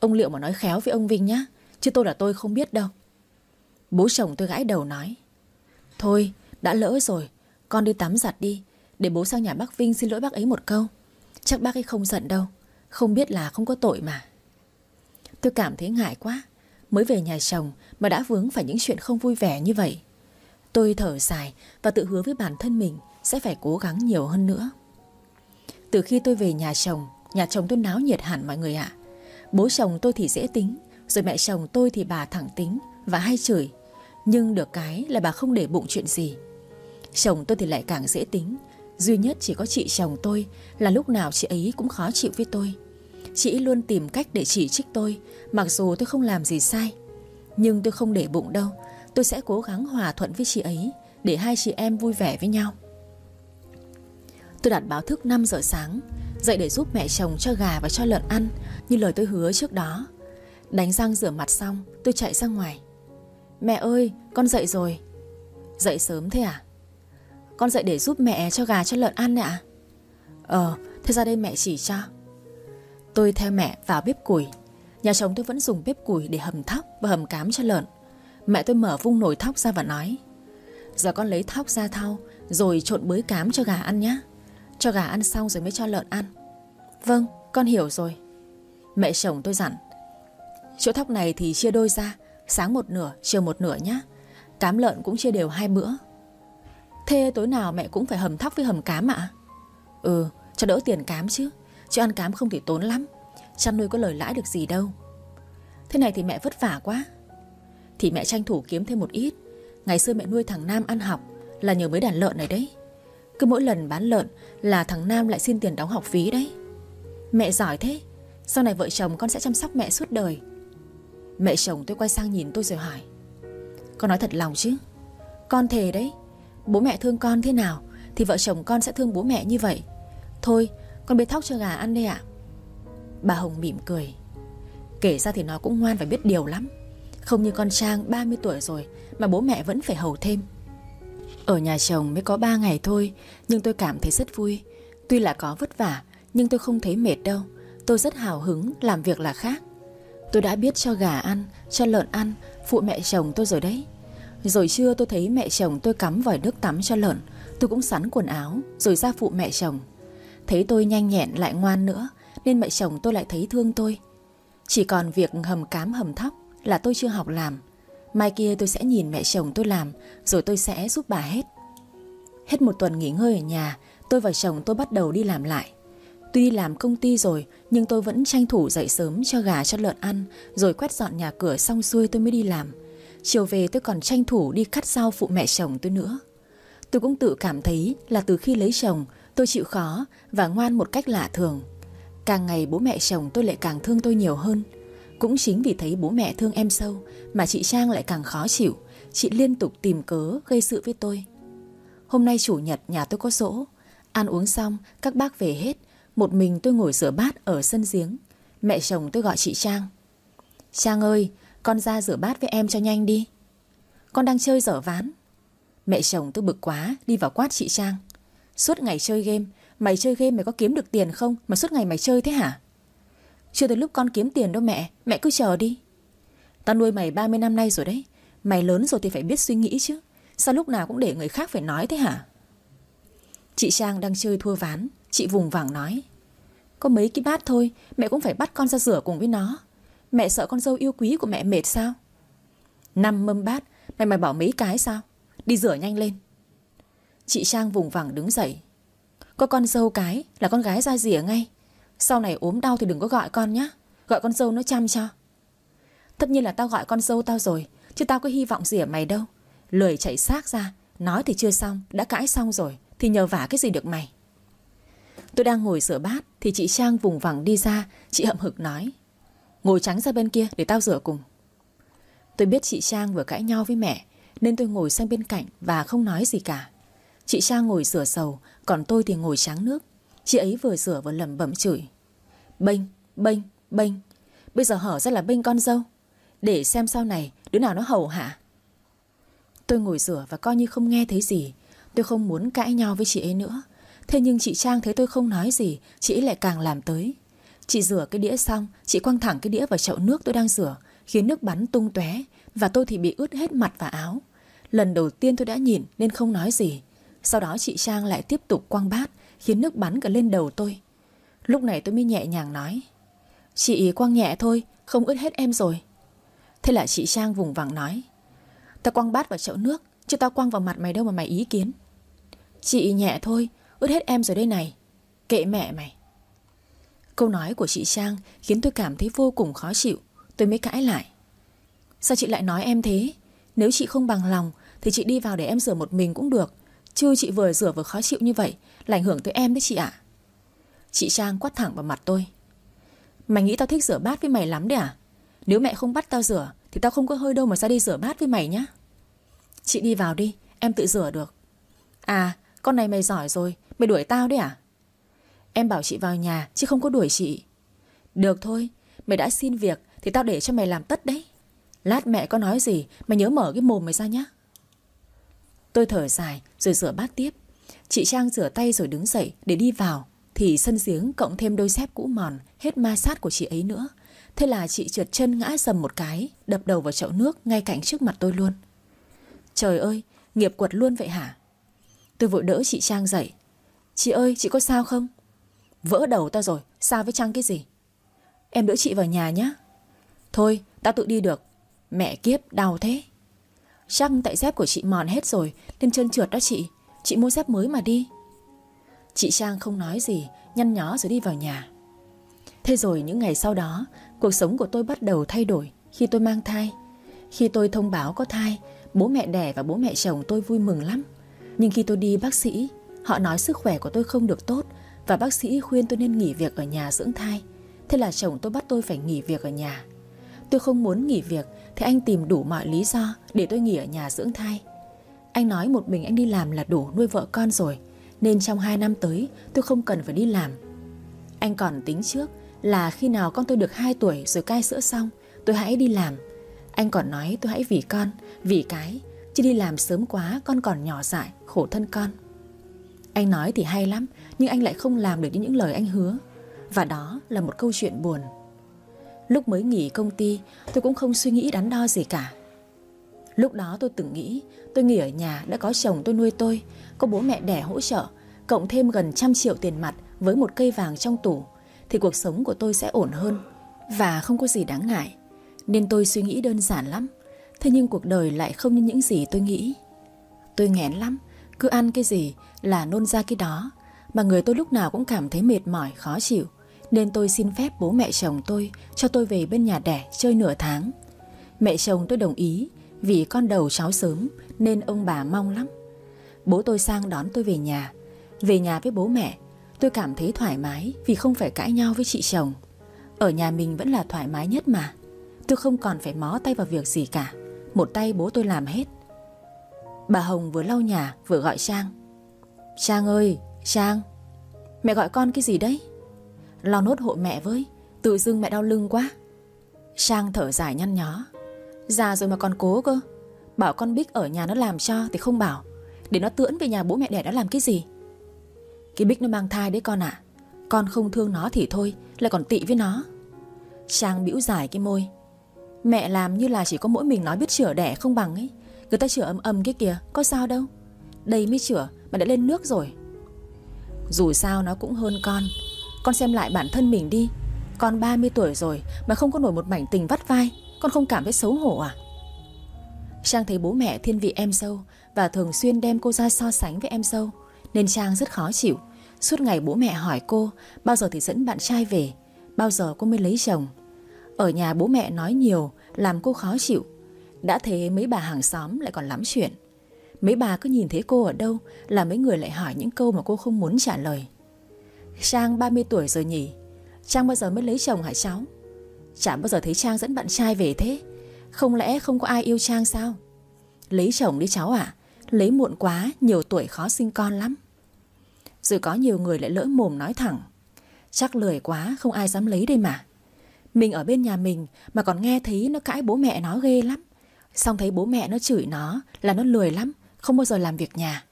Speaker 1: Ông liệu mà nói khéo với ông Vinh nhá, Chứ tôi là tôi không biết đâu. Bố chồng tôi gãi đầu nói, Thôi, đã lỡ rồi, Con đi tắm giặt đi, Để bố sang nhà bác Vinh xin lỗi bác ấy một câu. Chắc bác ấy không giận đâu, Không biết là không có tội mà. Tôi cảm thấy ngại quá. Mới về nhà chồng mà đã vướng phải những chuyện không vui vẻ như vậy. Tôi thở dài và tự hứa với bản thân mình Sẽ phải cố gắng nhiều hơn nữa. Từ khi tôi về nhà chồng Nhà chồng tôi náo nhiệt hẳn mọi người ạ. Bố chồng tôi thì dễ tính, Rồi mẹ chồng tôi thì bà thẳng tính Và hay chửi. Nhưng được cái là bà không để bụng chuyện gì. Chồng tôi thì lại càng dễ tính. Duy nhất chỉ có chị chồng tôi Là lúc nào chị ấy cũng khó chịu với tôi. Chị luôn tìm cách để chỉ trích tôi, Mặc dù tôi không làm gì sai. Nhưng tôi không để bụng đâu, Tôi sẽ cố gắng hòa thuận với chị ấy, Để hai chị em vui vẻ với nhau. Tôi đặt báo thức 5 giờ sáng, Dậy để giúp mẹ chồng cho gà và cho lợn ăn, Như lời tôi hứa trước đó. Đánh răng rửa mặt xong, Tôi chạy ra ngoài. Mẹ ơi, con dậy rồi. Dậy sớm thế à? Con dậy để giúp mẹ cho gà cho lợn ăn ạ. Ờ Thế ra đây mẹ chỉ cho. Tôi theo mẹ vào bếp củi. Nhà chồng tôi vẫn dùng bếp củi để hầm thóc Và hầm cám cho lợn. Mẹ tôi mở vung nồi thóc ra và nói Giờ con lấy thóc ra thau Rồi trộn bới cám cho gà ăn nhé Cho gà ăn xong rồi mới cho lợn ăn. Vâng con hiểu rồi. Mẹ chồng tôi dặn Chỗ thóc này thì chia đôi ra Sáng một nửa, chiều một nửa nhé Cám lợn cũng chia đều hai bữa. Thế tối nào mẹ cũng phải hầm thóc với hầm cám ạ? Ừ, cho đỡ tiền cám chứ. Chứ ăn cám không thì tốn lắm. Chăn nuôi có lời lãi được gì đâu. Thế này thì mẹ vất vả quá. Thì mẹ tranh thủ kiếm thêm một ít. Ngày xưa mẹ nuôi thằng Nam ăn học Là nhờ mấy đàn lợn này đấy. Cứ mỗi lần bán lợn là thằng Nam lại xin tiền đóng học phí đấy. Mẹ giỏi thế. Sau này vợ chồng con sẽ chăm sóc mẹ suốt đời. Mẹ chồng tôi quay sang nhìn tôi rồi hỏi. Con nói thật lòng chứ. Con thề đấy. Bố mẹ thương con thế nào Thì vợ chồng con sẽ thương bố mẹ như vậy. Thôi con bê thóc cho gà ăn đây ạ? Bà Hồng mỉm cười. Kể ra thì nó cũng ngoan và biết điều lắm. Không như con Trang 30 tuổi rồi, Mà bố mẹ vẫn phải hầu thêm. Ở nhà chồng mới có 3 ngày thôi, Nhưng tôi cảm thấy rất vui. Tuy là có vất vả, Nhưng tôi không thấy mệt đâu. Tôi rất hào hứng làm việc là khác. Tôi đã biết cho gà ăn, Cho lợn ăn, Phụ mẹ chồng tôi rồi đấy. Rồi trưa tôi thấy mẹ chồng tôi cắm vòi nước tắm cho lợn. Tôi cũng sắn quần áo, Rồi ra phụ mẹ chồng. Thấy tôi nhanh nhẹn lại ngoan nữa, Nên mẹ chồng tôi lại thấy thương tôi. Chỉ còn việc hầm cám hầm thóc Là tôi chưa học làm. Mai kia tôi sẽ nhìn mẹ chồng tôi làm, Rồi tôi sẽ giúp bà hết. Hết một tuần nghỉ ngơi ở nhà, Tôi và chồng tôi bắt đầu đi làm lại. Tuy làm công ty rồi, Nhưng tôi vẫn tranh thủ dậy sớm cho gà cho lợn ăn, Rồi quét dọn nhà cửa xong xuôi tôi mới đi làm. Chiều về tôi còn tranh thủ đi cắt rau phụ mẹ chồng tôi nữa. Tôi cũng tự cảm thấy là từ khi lấy chồng Tôi chịu khó và ngoan một cách lạ thường. Càng ngày bố mẹ chồng tôi lại càng thương tôi nhiều hơn. Cũng chính vì thấy bố mẹ thương em sâu Mà chị Trang lại càng khó chịu. Chị liên tục tìm cớ gây sự với tôi. Hôm nay chủ nhật, nhà tôi có sổ Ăn uống xong, các bác về hết. Một mình tôi ngồi rửa bát ở sân giếng. Mẹ chồng tôi gọi chị Trang. Trang ơi, Con ra rửa bát với em cho nhanh đi. Con đang chơi dở ván. Mẹ chồng tôi bực quá, Đi vào quát chị Trang. Suốt ngày chơi game. Mày chơi game mày có kiếm được tiền không? Mà suốt ngày mày chơi thế hả? Chưa tới lúc con kiếm tiền đâu mẹ. Mẹ cứ chờ đi. Tao nuôi mày 30 năm nay rồi đấy. Mày lớn rồi thì phải biết suy nghĩ chứ. Sao lúc nào cũng để người khác phải nói thế hả? Chị Trang đang chơi thua ván. Chị vùng vàng nói. Có mấy cái bát thôi, Mẹ cũng phải bắt con ra rửa cùng với nó. Mẹ sợ con dâu yêu quý của mẹ mệt sao? Năm mâm bát, Mày mày bỏ mấy cái sao? Đi rửa nhanh lên. Chị Trang vùng vẳng đứng dậy. Có con dâu cái là con gái ra rỉa ngay. Sau này ốm đau thì đừng có gọi con nhé Gọi con dâu nó chăm cho. Tất nhiên là tao gọi con dâu tao rồi, Chứ tao có hy vọng gì ở mày đâu. Lười chạy xác ra, Nói thì chưa xong, Đã cãi xong rồi, Thì nhờ vả cái gì được mày? Tôi đang ngồi rửa bát, Thì chị Trang vùng vẳng đi ra, Chị hậm hực nói. Ngồi trắng ra bên kia để tao rửa cùng. Tôi biết chị Trang vừa cãi nhau với mẹ, Nên tôi ngồi sang bên cạnh Và không nói gì cả. Chị Trang ngồi rửa sầu Còn tôi thì ngồi tráng nước. Chị ấy vừa rửa vừa lẩm bẩm chửi. Bênh, bênh, bênh. Bây giờ hở ra là bênh con dâu. Để xem sau này đứa nào nó hầu hạ Tôi ngồi rửa và coi như không nghe thấy gì. Tôi không muốn cãi nhau với chị ấy nữa. Thế nhưng chị Trang thấy tôi không nói gì Chị ấy lại càng làm tới. Chị rửa cái đĩa xong Chị quăng thẳng cái đĩa vào chậu nước tôi đang rửa Khiến nước bắn tung tóe Và tôi thì bị ướt hết mặt và áo. Lần đầu tiên tôi đã nhìn nên không nói gì. Sau đó chị Trang lại tiếp tục quăng bát, Khiến nước bắn cả lên đầu tôi. Lúc này tôi mới nhẹ nhàng nói, Chị quăng nhẹ thôi, Không ướt hết em rồi. Thế là chị Trang vùng vằng nói Tao quăng bát vào chậu nước, Chứ tao quăng vào mặt mày đâu mà mày ý kiến. Chị nhẹ thôi, Ướt hết em rồi đây này, Kệ mẹ mày. Câu nói của chị Trang khiến tôi cảm thấy vô cùng khó chịu, Tôi mới cãi lại. Sao chị lại nói em thế? Nếu chị không bằng lòng Thì chị đi vào để em rửa một mình cũng được Chứ chị vừa rửa vừa khó chịu như vậy, Là ảnh hưởng tới em đấy chị ạ. Chị Trang quát thẳng vào mặt tôi. Mày nghĩ tao thích rửa bát với mày lắm đấy à? Nếu mẹ không bắt tao rửa, Thì tao không có hơi đâu mà ra đi rửa bát với mày nhá. Chị đi vào đi, Em tự rửa được. À con này mày giỏi rồi, Mày đuổi tao đấy à? Em bảo chị vào nhà, chứ không có đuổi chị. Được thôi, Mày đã xin việc, thì tao để cho mày làm tất đấy. Lát mẹ có nói gì, Mày nhớ mở cái mồm mày ra nhá. Tôi thở dài, rồi rửa bát tiếp. Chị Trang rửa tay rồi đứng dậy để đi vào. Thì sân giếng cộng thêm đôi dép cũ mòn, Hết ma sát của chị ấy nữa. Thế là chị trượt chân ngã dầm một cái, Đập đầu vào chậu nước ngay cạnh trước mặt tôi luôn. Trời ơi, Nghiệp quật luôn vậy hả? Tôi vội đỡ chị Trang dậy. Chị ơi, chị có sao không? Vỡ đầu tao rồi, Sao với Trang cái gì? Em đỡ chị vào nhà nhé Thôi, tao tự đi được. Mẹ kiếp, đau thế. Chắc tại dép của chị mòn hết rồi Nên chân trượt đó chị. Chị mua dép mới mà đi. Chị Trang không nói gì, Nhăn nhó rồi đi vào nhà. Thế rồi những ngày sau đó, Cuộc sống của tôi bắt đầu thay đổi Khi tôi mang thai. Khi tôi thông báo có thai, Bố mẹ đẻ và bố mẹ chồng tôi vui mừng lắm. Nhưng khi tôi đi bác sĩ, Họ nói sức khỏe của tôi không được tốt Và bác sĩ khuyên tôi nên nghỉ việc ở nhà dưỡng thai. Thế là chồng tôi bắt tôi phải nghỉ việc ở nhà. Tôi không muốn nghỉ việc thì anh tìm đủ mọi lý do Để tôi nghỉ ở nhà dưỡng thai. Anh nói một mình anh đi làm là đủ nuôi vợ con rồi, Nên trong 2 năm tới Tôi không cần phải đi làm. Anh còn tính trước là khi nào con tôi được 2 tuổi Rồi cai sữa xong, Tôi hãy đi làm. Anh còn nói tôi hãy vì con, Vì cái, Chứ đi làm sớm quá con còn nhỏ dại, Khổ thân con. Anh nói thì hay lắm, Nhưng anh lại không làm được những lời anh hứa. Và đó là một câu chuyện buồn. Lúc mới nghỉ công ty Tôi cũng không suy nghĩ đắn đo gì cả. Lúc đó tôi từng nghĩ Tôi nghỉ ở nhà đã có chồng tôi nuôi tôi Có bố mẹ đẻ hỗ trợ Cộng thêm gần trăm triệu tiền mặt Với một cây vàng trong tủ Thì cuộc sống của tôi sẽ ổn hơn Và không có gì đáng ngại. Nên tôi suy nghĩ đơn giản lắm Thế nhưng cuộc đời lại không như những gì tôi nghĩ. Tôi nghén lắm Cứ ăn cái gì là nôn ra cái đó Mà người tôi lúc nào cũng cảm thấy mệt mỏi, khó chịu. Nên tôi xin phép bố mẹ chồng tôi Cho tôi về bên nhà đẻ chơi nửa tháng. Mẹ chồng tôi đồng ý, Vì con đầu cháu sớm Nên ông bà mong lắm. Bố tôi sang đón tôi về nhà. Về nhà với bố mẹ, Tôi cảm thấy thoải mái Vì không phải cãi nhau với chị chồng. Ở nhà mình vẫn là thoải mái nhất mà. Tôi không còn phải mó tay vào việc gì cả. Một tay bố tôi làm hết. Bà Hồng vừa lau nhà, vừa gọi Trang. Trang ơi, Trang, Mẹ gọi con cái gì đấy? Lo nốt hộ mẹ với, Tự dưng mẹ đau lưng quá. Trang thở dài nhăn nhó. Già rồi mà còn cố cơ. Bảo con Bích ở nhà nó làm cho thì không bảo. Để nó tưỡn về nhà bố mẹ đẻ đã làm cái gì? Cái Bích nó mang thai đấy con ạ. Con không thương nó thì thôi, Lại còn tị với nó. Trang bĩu dài cái môi. Mẹ làm như là chỉ có mỗi mình nói biết chữa đẻ không bằng ấy. Người ta chữa ấm ấm cái kìa, Có sao đâu. Đây mới chữa, mà đã lên nước rồi. Dù sao nó cũng hơn con. Con xem lại bản thân mình đi. Con 30 tuổi rồi Mà không có nổi một mảnh tình vắt vai. Con không cảm thấy xấu hổ à? Trang thấy bố mẹ thiên vị em dâu Và thường xuyên đem cô ra so sánh với em dâu, Nên Trang rất khó chịu. Suốt ngày bố mẹ hỏi cô, Bao giờ thì dẫn bạn trai về? Bao giờ cô mới lấy chồng? Ở nhà bố mẹ nói nhiều, Làm cô khó chịu. Đã thế mấy bà hàng xóm lại còn lắm chuyện. Mấy bà cứ nhìn thấy cô ở đâu Là mấy người lại hỏi những câu mà cô không muốn trả lời. Trang 30 tuổi rồi nhỉ? Trang bao giờ mới lấy chồng hả cháu? Chẳng bao giờ thấy Trang dẫn bạn trai về thế. Không lẽ không có ai yêu Trang sao? Lấy chồng đi cháu ạ. Lấy muộn quá, nhiều tuổi khó sinh con lắm. Rồi có nhiều người lại lỡ mồm nói thẳng. Chắc lười quá, không ai dám lấy đây mà. Mình ở bên nhà mình Mà còn nghe thấy nó cãi bố mẹ nó ghê lắm. Xong thấy bố mẹ nó chửi nó Là nó lười lắm, Không bao giờ làm việc nhà.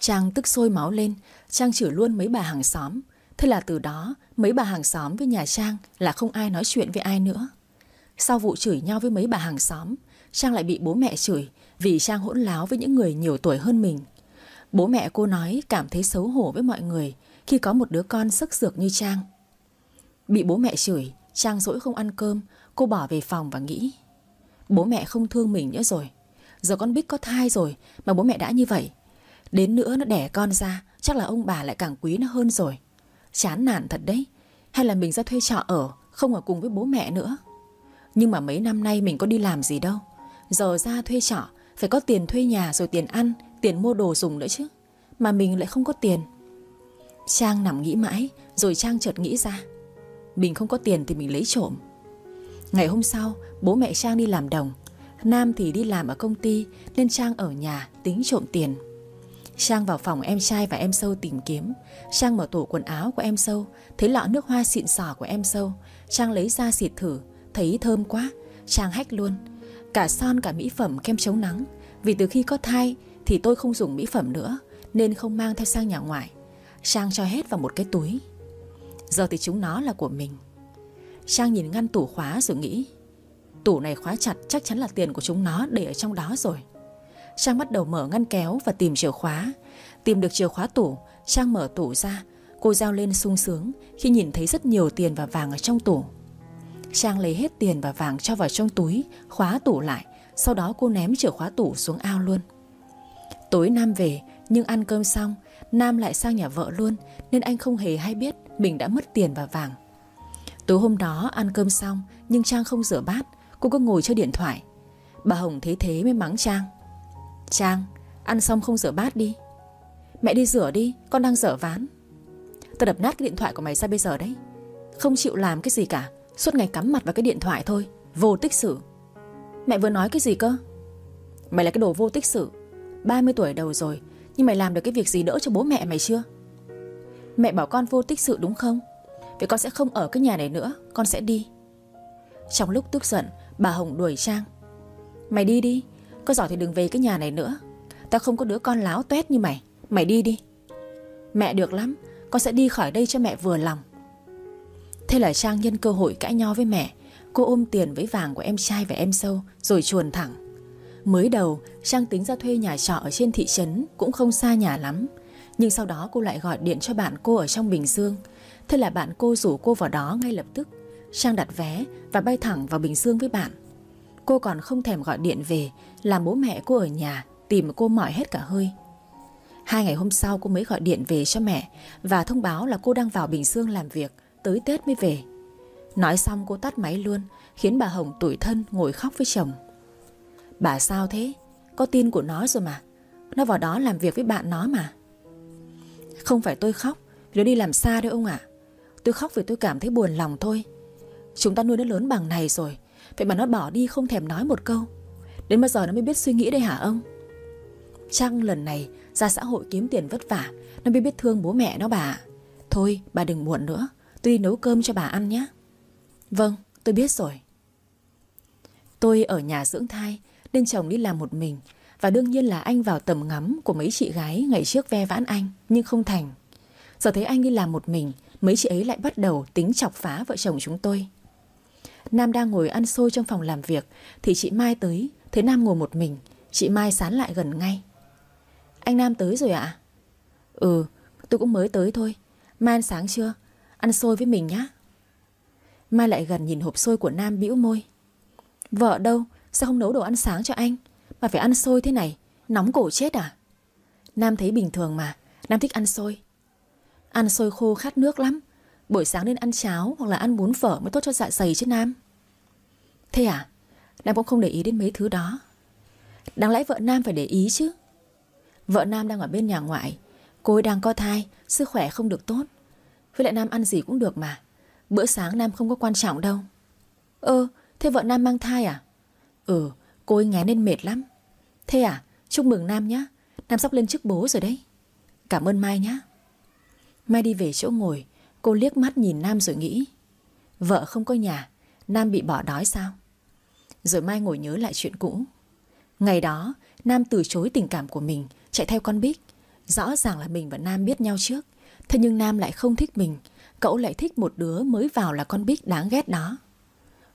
Speaker 1: Trang tức sôi máu lên. Trang chửi luôn mấy bà hàng xóm. Thế là từ đó, mấy bà hàng xóm với nhà Trang Là không ai nói chuyện với ai nữa. Sau vụ chửi nhau với mấy bà hàng xóm, Trang lại bị bố mẹ chửi Vì Trang hỗn láo với những người nhiều tuổi hơn mình. Bố mẹ cô nói cảm thấy xấu hổ với mọi người Khi có một đứa con sức dược như Trang. Bị bố mẹ chửi, Trang dỗi không ăn cơm, Cô bỏ về phòng và nghĩ. Bố mẹ không thương mình nữa rồi. Giờ con Bích có thai rồi Mà bố mẹ đã như vậy Đến nữa nó đẻ con ra, Chắc là ông bà lại càng quý nó hơn rồi. Chán nản thật đấy. Hay là mình ra thuê trọ ở, Không ở cùng với bố mẹ nữa? Nhưng mà mấy năm nay mình có đi làm gì đâu. Giờ ra thuê trọ, Phải có tiền thuê nhà rồi tiền ăn, Tiền mua đồ dùng nữa chứ. Mà mình lại không có tiền. Trang nằm nghĩ mãi, Rồi Trang chợt nghĩ ra. Mình không có tiền thì mình lấy trộm. Ngày hôm sau, bố mẹ Trang đi làm đồng. Nam thì đi làm ở công ty, Nên Trang ở nhà tính trộm tiền. Trang vào phòng em trai và em sâu tìm kiếm. Trang mở tủ quần áo của em sâu, Thấy lọ nước hoa xịn sò của em sâu. Trang lấy ra xịt thử, Thấy thơm quá. Trang hách luôn, Cả son cả mỹ phẩm kem chống nắng. Vì từ khi có thai thì tôi không dùng mỹ phẩm nữa, Nên không mang theo sang nhà ngoại. Trang cho hết vào một cái túi. Giờ thì chúng nó là của mình. Trang nhìn ngăn tủ khóa rồi nghĩ, Tủ này khóa chặt chắc chắn là tiền của chúng nó để ở trong đó rồi. Trang bắt đầu mở ngăn kéo và tìm chìa khóa. Tìm được chìa khóa tủ, Trang mở tủ ra. Cô giao lên sung sướng Khi nhìn thấy rất nhiều tiền và vàng ở trong tủ. Trang lấy hết tiền và vàng cho vào trong túi, Khóa tủ lại. Sau đó cô ném chìa khóa tủ xuống ao luôn. Tối Nam về, Nhưng ăn cơm xong, Nam lại sang nhà vợ luôn, Nên anh không hề hay biết Mình đã mất tiền và vàng. Tối hôm đó ăn cơm xong, Nhưng Trang không rửa bát, Cô cứ ngồi chơi điện thoại. Bà Hồng thấy thế mới mắng Trang. Trang, ăn xong không rửa bát đi. Mẹ đi rửa đi, Con đang rửa ván. Tao đập nát cái điện thoại của mày ra bây giờ đấy. Không chịu làm cái gì cả, Suốt ngày cắm mặt vào cái điện thoại thôi, Vô tích sự. Mẹ vừa nói cái gì cơ? Mày là cái đồ vô tích sự. 30 tuổi đầu rồi, Nhưng mày làm được cái việc gì đỡ cho bố mẹ mày chưa? Mẹ bảo con vô tích sự đúng không? Vì con sẽ không ở cái nhà này nữa, Con sẽ đi. Trong lúc tức giận, Bà Hồng đuổi Trang. Mày đi đi có giỏi thì đừng về cái nhà này nữa. Tao không có đứa con láo tuét như mày. Mày đi đi. Mẹ được lắm. Con sẽ đi khỏi đây cho mẹ vừa lòng. Thế là Trang nhân cơ hội cãi nhau với mẹ. Cô ôm tiền với vàng của em trai và em sâu, Rồi chuồn thẳng. Mới đầu, Trang tính ra thuê nhà trọ ở trên thị trấn, Cũng không xa nhà lắm. Nhưng sau đó cô lại gọi điện cho bạn cô ở trong Bình Dương. Thế là bạn cô rủ cô vào đó ngay lập tức. Trang đặt vé và bay thẳng vào Bình Dương với bạn. Cô còn không thèm gọi điện về, Làm bố mẹ cô ở nhà, Tìm cô mỏi hết cả hơi. Hai ngày hôm sau cô mới gọi điện về cho mẹ Và thông báo là cô đang vào Bình Dương làm việc, Tới Tết mới về. Nói xong cô tắt máy luôn, Khiến bà Hồng tủi thân ngồi khóc với chồng. Bà sao thế? Có tin của nó rồi mà. Nó vào đó làm việc với bạn nó mà. Không phải tôi khóc Vì nó đi làm xa đâu ông ạ. Tôi khóc vì tôi cảm thấy buồn lòng thôi. Chúng ta nuôi nó lớn bằng này rồi Vậy mà nó bỏ đi không thèm nói một câu. Đến bao giờ nó mới biết suy nghĩ đây hả ông? Chăng lần này ra xã hội kiếm tiền vất vả, Nó mới biết thương bố mẹ nó bà? Thôi, bà đừng muộn nữa. Tôi đi nấu cơm cho bà ăn nhé. Vâng tôi biết rồi. Tôi ở nhà dưỡng thai, Nên chồng đi làm một mình. Và đương nhiên là anh vào tầm ngắm Của mấy chị gái ngày trước ve vãn anh, Nhưng không thành. Giờ thấy anh đi làm một mình, Mấy chị ấy lại bắt đầu tính chọc phá vợ chồng chúng tôi. Nam đang ngồi ăn xôi trong phòng làm việc, Thì chị Mai tới, Thấy Nam ngồi một mình, Chị Mai sán lại gần ngay. Anh Nam tới rồi ạ. Ừ tôi cũng mới tới thôi. Mai ăn sáng chưa? Ăn xôi với mình nhá. Mai lại gần nhìn hộp xôi của Nam bĩu môi. Vợ đâu? Sao không nấu đồ ăn sáng cho anh? Mà phải ăn xôi thế này, Nóng cổ chết à? Nam thấy bình thường mà, Nam thích ăn xôi. Ăn xôi khô khát nước lắm. Buổi sáng nên ăn cháo hoặc là ăn bún phở mới tốt cho dạ dày chứ, Nam. Thế à? Nam cũng không để ý đến mấy thứ đó. Đáng lẽ vợ Nam phải để ý chứ. Vợ Nam đang ở bên nhà ngoại. Cô ấy đang có thai, Sức khỏe không được tốt. Với lại Nam ăn gì cũng được mà. Bữa sáng Nam không có quan trọng đâu. Ơ, thế vợ Nam mang thai à? Ừ cô ấy ngén nên mệt lắm. Thế à? Chúc mừng Nam nhá. Nam sắp lên chức bố rồi đấy. Cảm ơn Mai nhá. Mai đi về chỗ ngồi. Cô liếc mắt nhìn Nam rồi nghĩ, Vợ không có nhà, Nam bị bỏ đói sao? Rồi Mai ngồi nhớ lại chuyện cũ. Ngày đó, Nam từ chối tình cảm của mình, Chạy theo con Bích. Rõ ràng là mình và Nam biết nhau trước, Thế nhưng Nam lại không thích mình. Cậu lại thích một đứa mới vào là con Bích đáng ghét đó.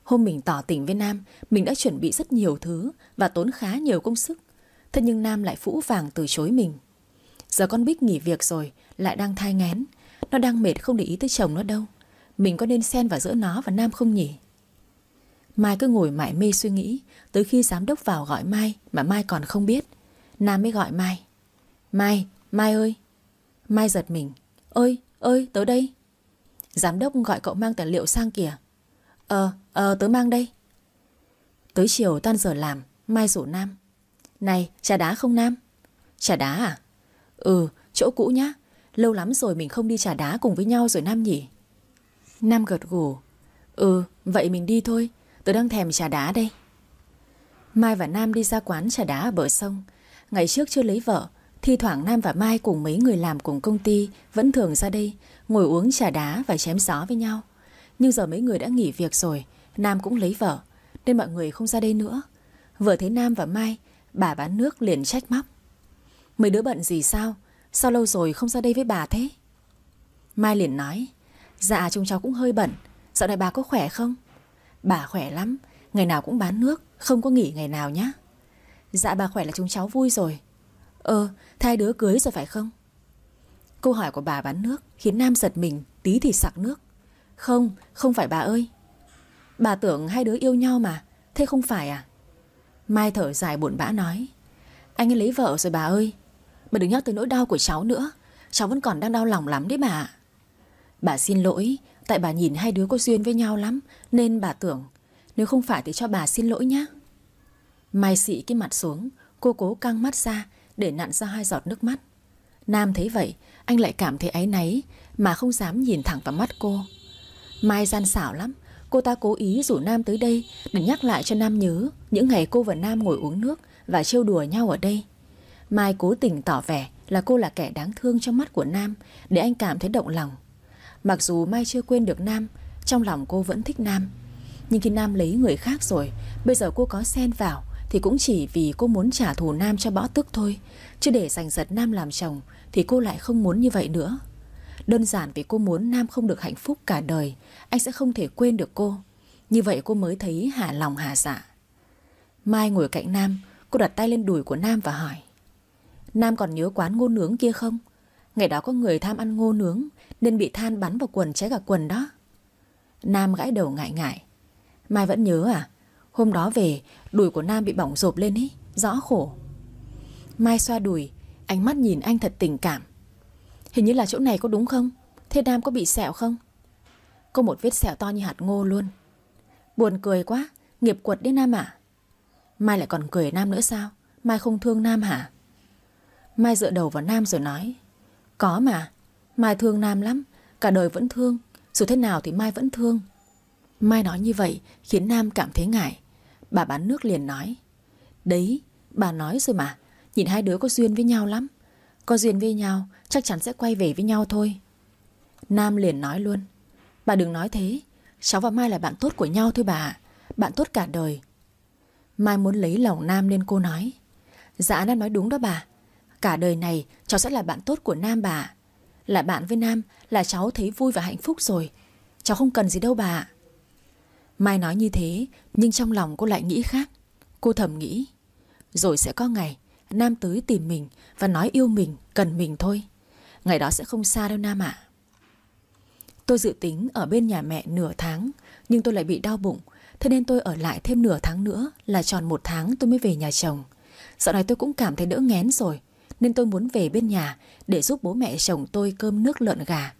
Speaker 1: Hôm mình tỏ tình với Nam, Mình đã chuẩn bị rất nhiều thứ Và tốn khá nhiều công sức. Thế nhưng Nam lại phũ vàng từ chối mình. Giờ con Bích nghỉ việc rồi, Lại đang thai ngén. Nó đang mệt không để ý tới chồng nó đâu. Mình có nên xen vào giữa nó và Nam không nhỉ? Mai cứ ngồi mải mê suy nghĩ Tới khi giám đốc vào gọi Mai Mà Mai còn không biết Nam mới gọi Mai. Mai, Mai ơi. Mai giật mình Ơi, ơi, tới đây. Giám đốc gọi cậu mang tài liệu sang kìa. Ờ, ờ, tớ mang đây. Tới chiều tan giờ làm Mai rủ Nam. Này, trà đá không Nam? Trà đá à? Ừ, chỗ cũ nhá. Lâu lắm rồi mình không đi trà đá cùng với nhau rồi Nam nhỉ? Nam gật gù. Ừ, vậy mình đi thôi. Tớ đang thèm trà đá đây. Mai và Nam đi ra quán trà đá ở bờ sông. Ngày trước chưa lấy vợ Thi thoảng Nam và Mai cùng mấy người làm cùng công ty Vẫn thường ra đây Ngồi uống trà đá và chém gió với nhau. Nhưng giờ mấy người đã nghỉ việc rồi Nam cũng lấy vợ Nên mọi người không ra đây nữa. Vừa thấy Nam và Mai Bà bán nước liền trách móc. Mấy đứa bận gì sao Sao lâu rồi không ra đây với bà thế? Mai liền nói Dạ chúng cháu cũng hơi bận. Dạo này bà có khỏe không? Bà khỏe lắm. Ngày nào cũng bán nước, Không có nghỉ ngày nào nhá. Dạ bà khỏe là chúng cháu vui rồi. Ờ thai đứa cưới rồi phải không? Câu hỏi của bà bán nước Khiến Nam giật mình, tí thì sặc nước. Không không phải bà ơi. Bà tưởng hai đứa yêu nhau mà, Thế không phải à? Mai thở dài buồn bã nói, Anh ấy lấy vợ rồi bà ơi. Bà đừng nhắc tới nỗi đau của cháu nữa. Cháu vẫn còn đang đau lòng lắm đấy bà. Bà xin lỗi, Tại bà nhìn hai đứa có duyên với nhau lắm, Nên bà tưởng Nếu không phải thì cho bà xin lỗi nhé Mai xị cái mặt xuống, Cô cố căng mắt ra Để nặn ra hai giọt nước mắt. Nam thấy vậy, Anh lại cảm thấy áy náy Mà không dám nhìn thẳng vào mắt cô. Mai gian xảo lắm, Cô ta cố ý rủ Nam tới đây Để nhắc lại cho Nam nhớ Những ngày cô và Nam ngồi uống nước Và trêu đùa nhau ở đây. Mai cố tình tỏ vẻ là cô là kẻ đáng thương trong mắt của Nam, Để anh cảm thấy động lòng. Mặc dù Mai chưa quên được Nam, Trong lòng cô vẫn thích Nam. Nhưng khi Nam lấy người khác rồi, Bây giờ cô có xen vào Thì cũng chỉ vì cô muốn trả thù Nam cho bỏ tức thôi. Chứ để giành giật Nam làm chồng Thì cô lại không muốn như vậy nữa. Đơn giản vì cô muốn Nam không được hạnh phúc cả đời, Anh sẽ không thể quên được cô. Như vậy cô mới thấy hạ lòng hạ dạ. Mai ngồi cạnh Nam, Cô đặt tay lên đùi của Nam và hỏi Nam còn nhớ quán ngô nướng kia không? Ngày đó có người tham ăn ngô nướng, Nên bị than bắn vào quần cháy cả quần đó. Nam gãi đầu ngại ngại. Mai vẫn nhớ à Hôm đó về, đùi của Nam bị bỏng rộp lên ý, Rõ khổ. Mai xoa đùi, Ánh mắt nhìn anh thật tình cảm. Hình như là chỗ này có đúng không? Thế Nam có bị sẹo không? Có một vết sẹo to như hạt ngô luôn. Buồn cười quá, Nghiệp quật đấy Nam à Mai lại còn cười Nam nữa sao? Mai không thương Nam hả? Mai dựa đầu vào Nam rồi nói, Có mà, Mai thương Nam lắm, Cả đời vẫn thương, Dù thế nào thì Mai vẫn thương. Mai nói như vậy khiến Nam cảm thấy ngại. Bà bán nước liền nói, Đấy, bà nói rồi mà, Nhìn hai đứa có duyên với nhau lắm, Có duyên với nhau Chắc chắn sẽ quay về với nhau thôi. Nam liền nói luôn, Bà đừng nói thế, Cháu và Mai là bạn tốt của nhau thôi bà Bạn tốt cả đời. Mai muốn lấy lòng Nam nên cô nói Dạ Nam nói đúng đó bà Cả đời này cháu sẽ là bạn tốt của Nam bà. Là bạn với Nam Là cháu thấy vui và hạnh phúc rồi. Cháu không cần gì đâu bà. Mai nói như thế Nhưng trong lòng cô lại nghĩ khác. Cô thầm nghĩ Rồi sẽ có ngày Nam tới tìm mình Và nói yêu mình, cần mình thôi. Ngày đó sẽ không xa đâu Nam ạ. Tôi dự tính ở bên nhà mẹ nửa tháng Nhưng tôi lại bị đau bụng. Thế nên tôi ở lại thêm nửa tháng nữa Là tròn một tháng tôi mới về nhà chồng. Dạo này tôi cũng cảm thấy đỡ ngén rồi. Nên tôi muốn về bên nhà Để giúp bố mẹ chồng tôi cơm nước lợn gà.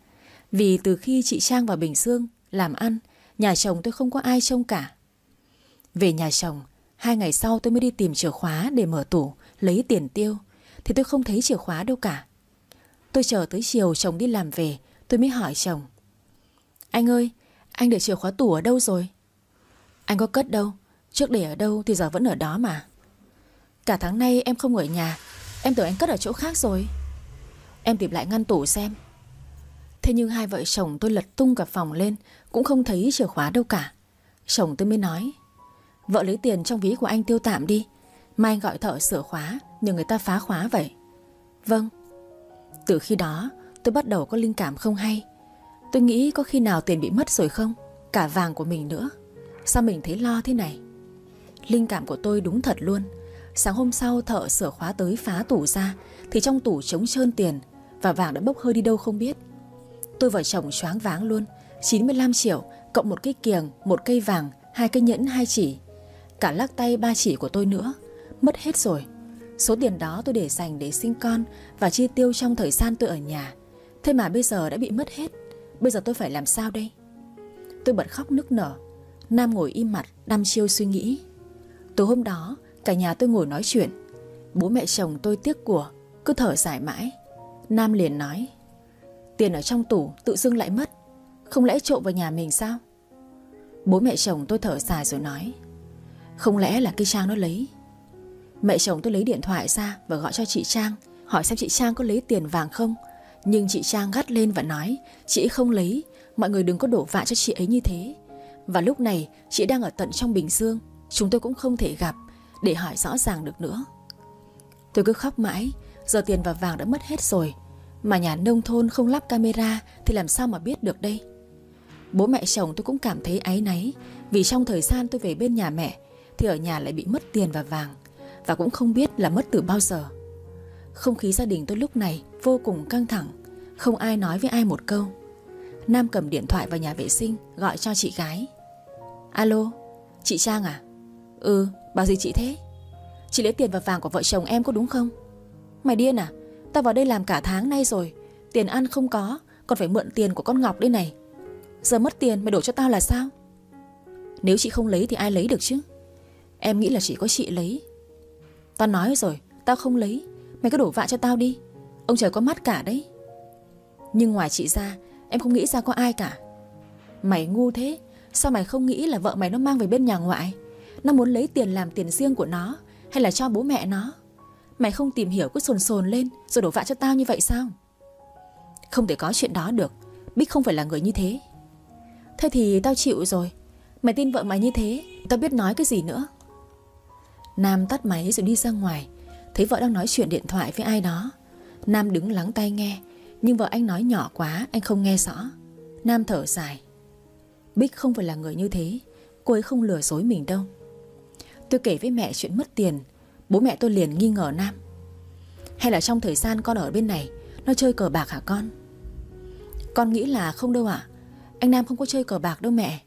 Speaker 1: Vì từ khi chị Trang vào Bình Dương Làm ăn, Nhà chồng tôi không có ai trông cả. Về nhà chồng, Hai ngày sau tôi mới đi tìm chìa khóa để mở tủ, Lấy tiền tiêu, Thì tôi không thấy chìa khóa đâu cả. Tôi chờ tới chiều chồng đi làm về, Tôi mới hỏi chồng, Anh ơi, Anh để chìa khóa tủ ở đâu rồi? Anh có cất đâu? Trước để ở đâu thì giờ vẫn ở đó mà. Cả tháng nay em không ở nhà Em tưởng anh cất ở chỗ khác rồi. Em tìm lại ngăn tủ xem. Thế nhưng hai vợ chồng tôi lật tung cả phòng lên, Cũng không thấy chìa khóa đâu cả. Chồng tôi mới nói, Vợ lấy tiền trong ví của anh tiêu tạm đi. Mai anh gọi thợ sửa khóa, Nhờ người ta phá khóa vậy. Vâng. Từ khi đó, tôi bắt đầu có linh cảm không hay. Tôi nghĩ có khi nào tiền bị mất rồi không? Cả vàng của mình nữa. Sao mình thấy lo thế này? Linh cảm của tôi đúng thật luôn. Sáng hôm sau thợ sửa khóa tới phá tủ ra Thì trong tủ trống trơn tiền Và vàng đã bốc hơi đi đâu không biết. Tôi vợ chồng choáng váng luôn 95 triệu Cộng một cái kiềng, một cây vàng Hai cây nhẫn, hai chỉ. Cả lắc tay ba chỉ của tôi nữa Mất hết rồi. Số tiền đó tôi để dành để sinh con Và chi tiêu trong thời gian tôi ở nhà. Thế mà bây giờ đã bị mất hết Bây giờ tôi phải làm sao đây? Tôi bật khóc nức nở Nam ngồi im mặt đăm chiêu suy nghĩ. Tối hôm đó Cả nhà tôi ngồi nói chuyện. Bố mẹ chồng tôi tiếc của, Cứ thở dài mãi. Nam liền nói, Tiền ở trong tủ tự dưng lại mất, Không lẽ trộm vào nhà mình sao? Bố mẹ chồng tôi thở dài rồi nói, Không lẽ là cây Trang nó lấy? Mẹ chồng tôi lấy điện thoại ra Và gọi cho chị Trang, Hỏi xem chị Trang có lấy tiền vàng không. Nhưng chị Trang gắt lên và nói, Chị không lấy, Mọi người đừng có đổ vạ cho chị ấy như thế. Và lúc này, chị đang ở tận trong Bình Dương, Chúng tôi cũng không thể gặp. Để hỏi rõ ràng được nữa. Tôi cứ khóc mãi Giờ tiền và vàng đã mất hết rồi. Mà nhà nông thôn không lắp camera Thì làm sao mà biết được đây? Bố mẹ chồng tôi cũng cảm thấy áy náy Vì trong thời gian tôi về bên nhà mẹ Thì ở nhà lại bị mất tiền và vàng Và cũng không biết là mất từ bao giờ. Không khí gia đình tôi lúc này Vô cùng căng thẳng Không ai nói với ai một câu. Nam cầm điện thoại vào nhà vệ sinh Gọi cho chị gái. Alo, chị Trang à? Ừ, bảo gì chị thế? Chị lấy tiền và vàng của vợ chồng em có đúng không? Mày điên à? Tao vào đây làm cả tháng nay rồi. Tiền ăn không có, Còn phải mượn tiền của con Ngọc đây này. Giờ mất tiền mày đổ cho tao là sao? Nếu chị không lấy thì ai lấy được chứ? Em nghĩ là chỉ có chị lấy. Tao nói rồi, Tao không lấy. Mày cứ đổ vạ cho tao đi. Ông trời có mắt cả đấy. Nhưng ngoài chị ra, Em không nghĩ ra có ai cả. Mày ngu thế, Sao mày không nghĩ là vợ mày nó mang về bên nhà ngoại? Nó muốn lấy tiền làm tiền riêng của nó, Hay là cho bố mẹ nó? Mày không tìm hiểu, cứ sồn sồn lên, Rồi đổ vạ cho tao như vậy sao? Không thể có chuyện đó được. Bích không phải là người như thế. Thế thì tao chịu rồi. Mày tin vợ mày như thế, Tao biết nói cái gì nữa. Nam tắt máy rồi đi ra ngoài. Thấy vợ đang nói chuyện điện thoại với ai đó. Nam đứng lắng tai nghe, Nhưng vợ anh nói nhỏ quá, anh không nghe rõ. Nam thở dài. Bích không phải là người như thế. Cô ấy không lừa dối mình đâu. Tôi kể với mẹ chuyện mất tiền, Bố mẹ tôi liền nghi ngờ Nam. Hay là trong thời gian con ở bên này, Nó chơi cờ bạc hả con? Con nghĩ là không đâu ạ. Anh Nam không có chơi cờ bạc đâu mẹ.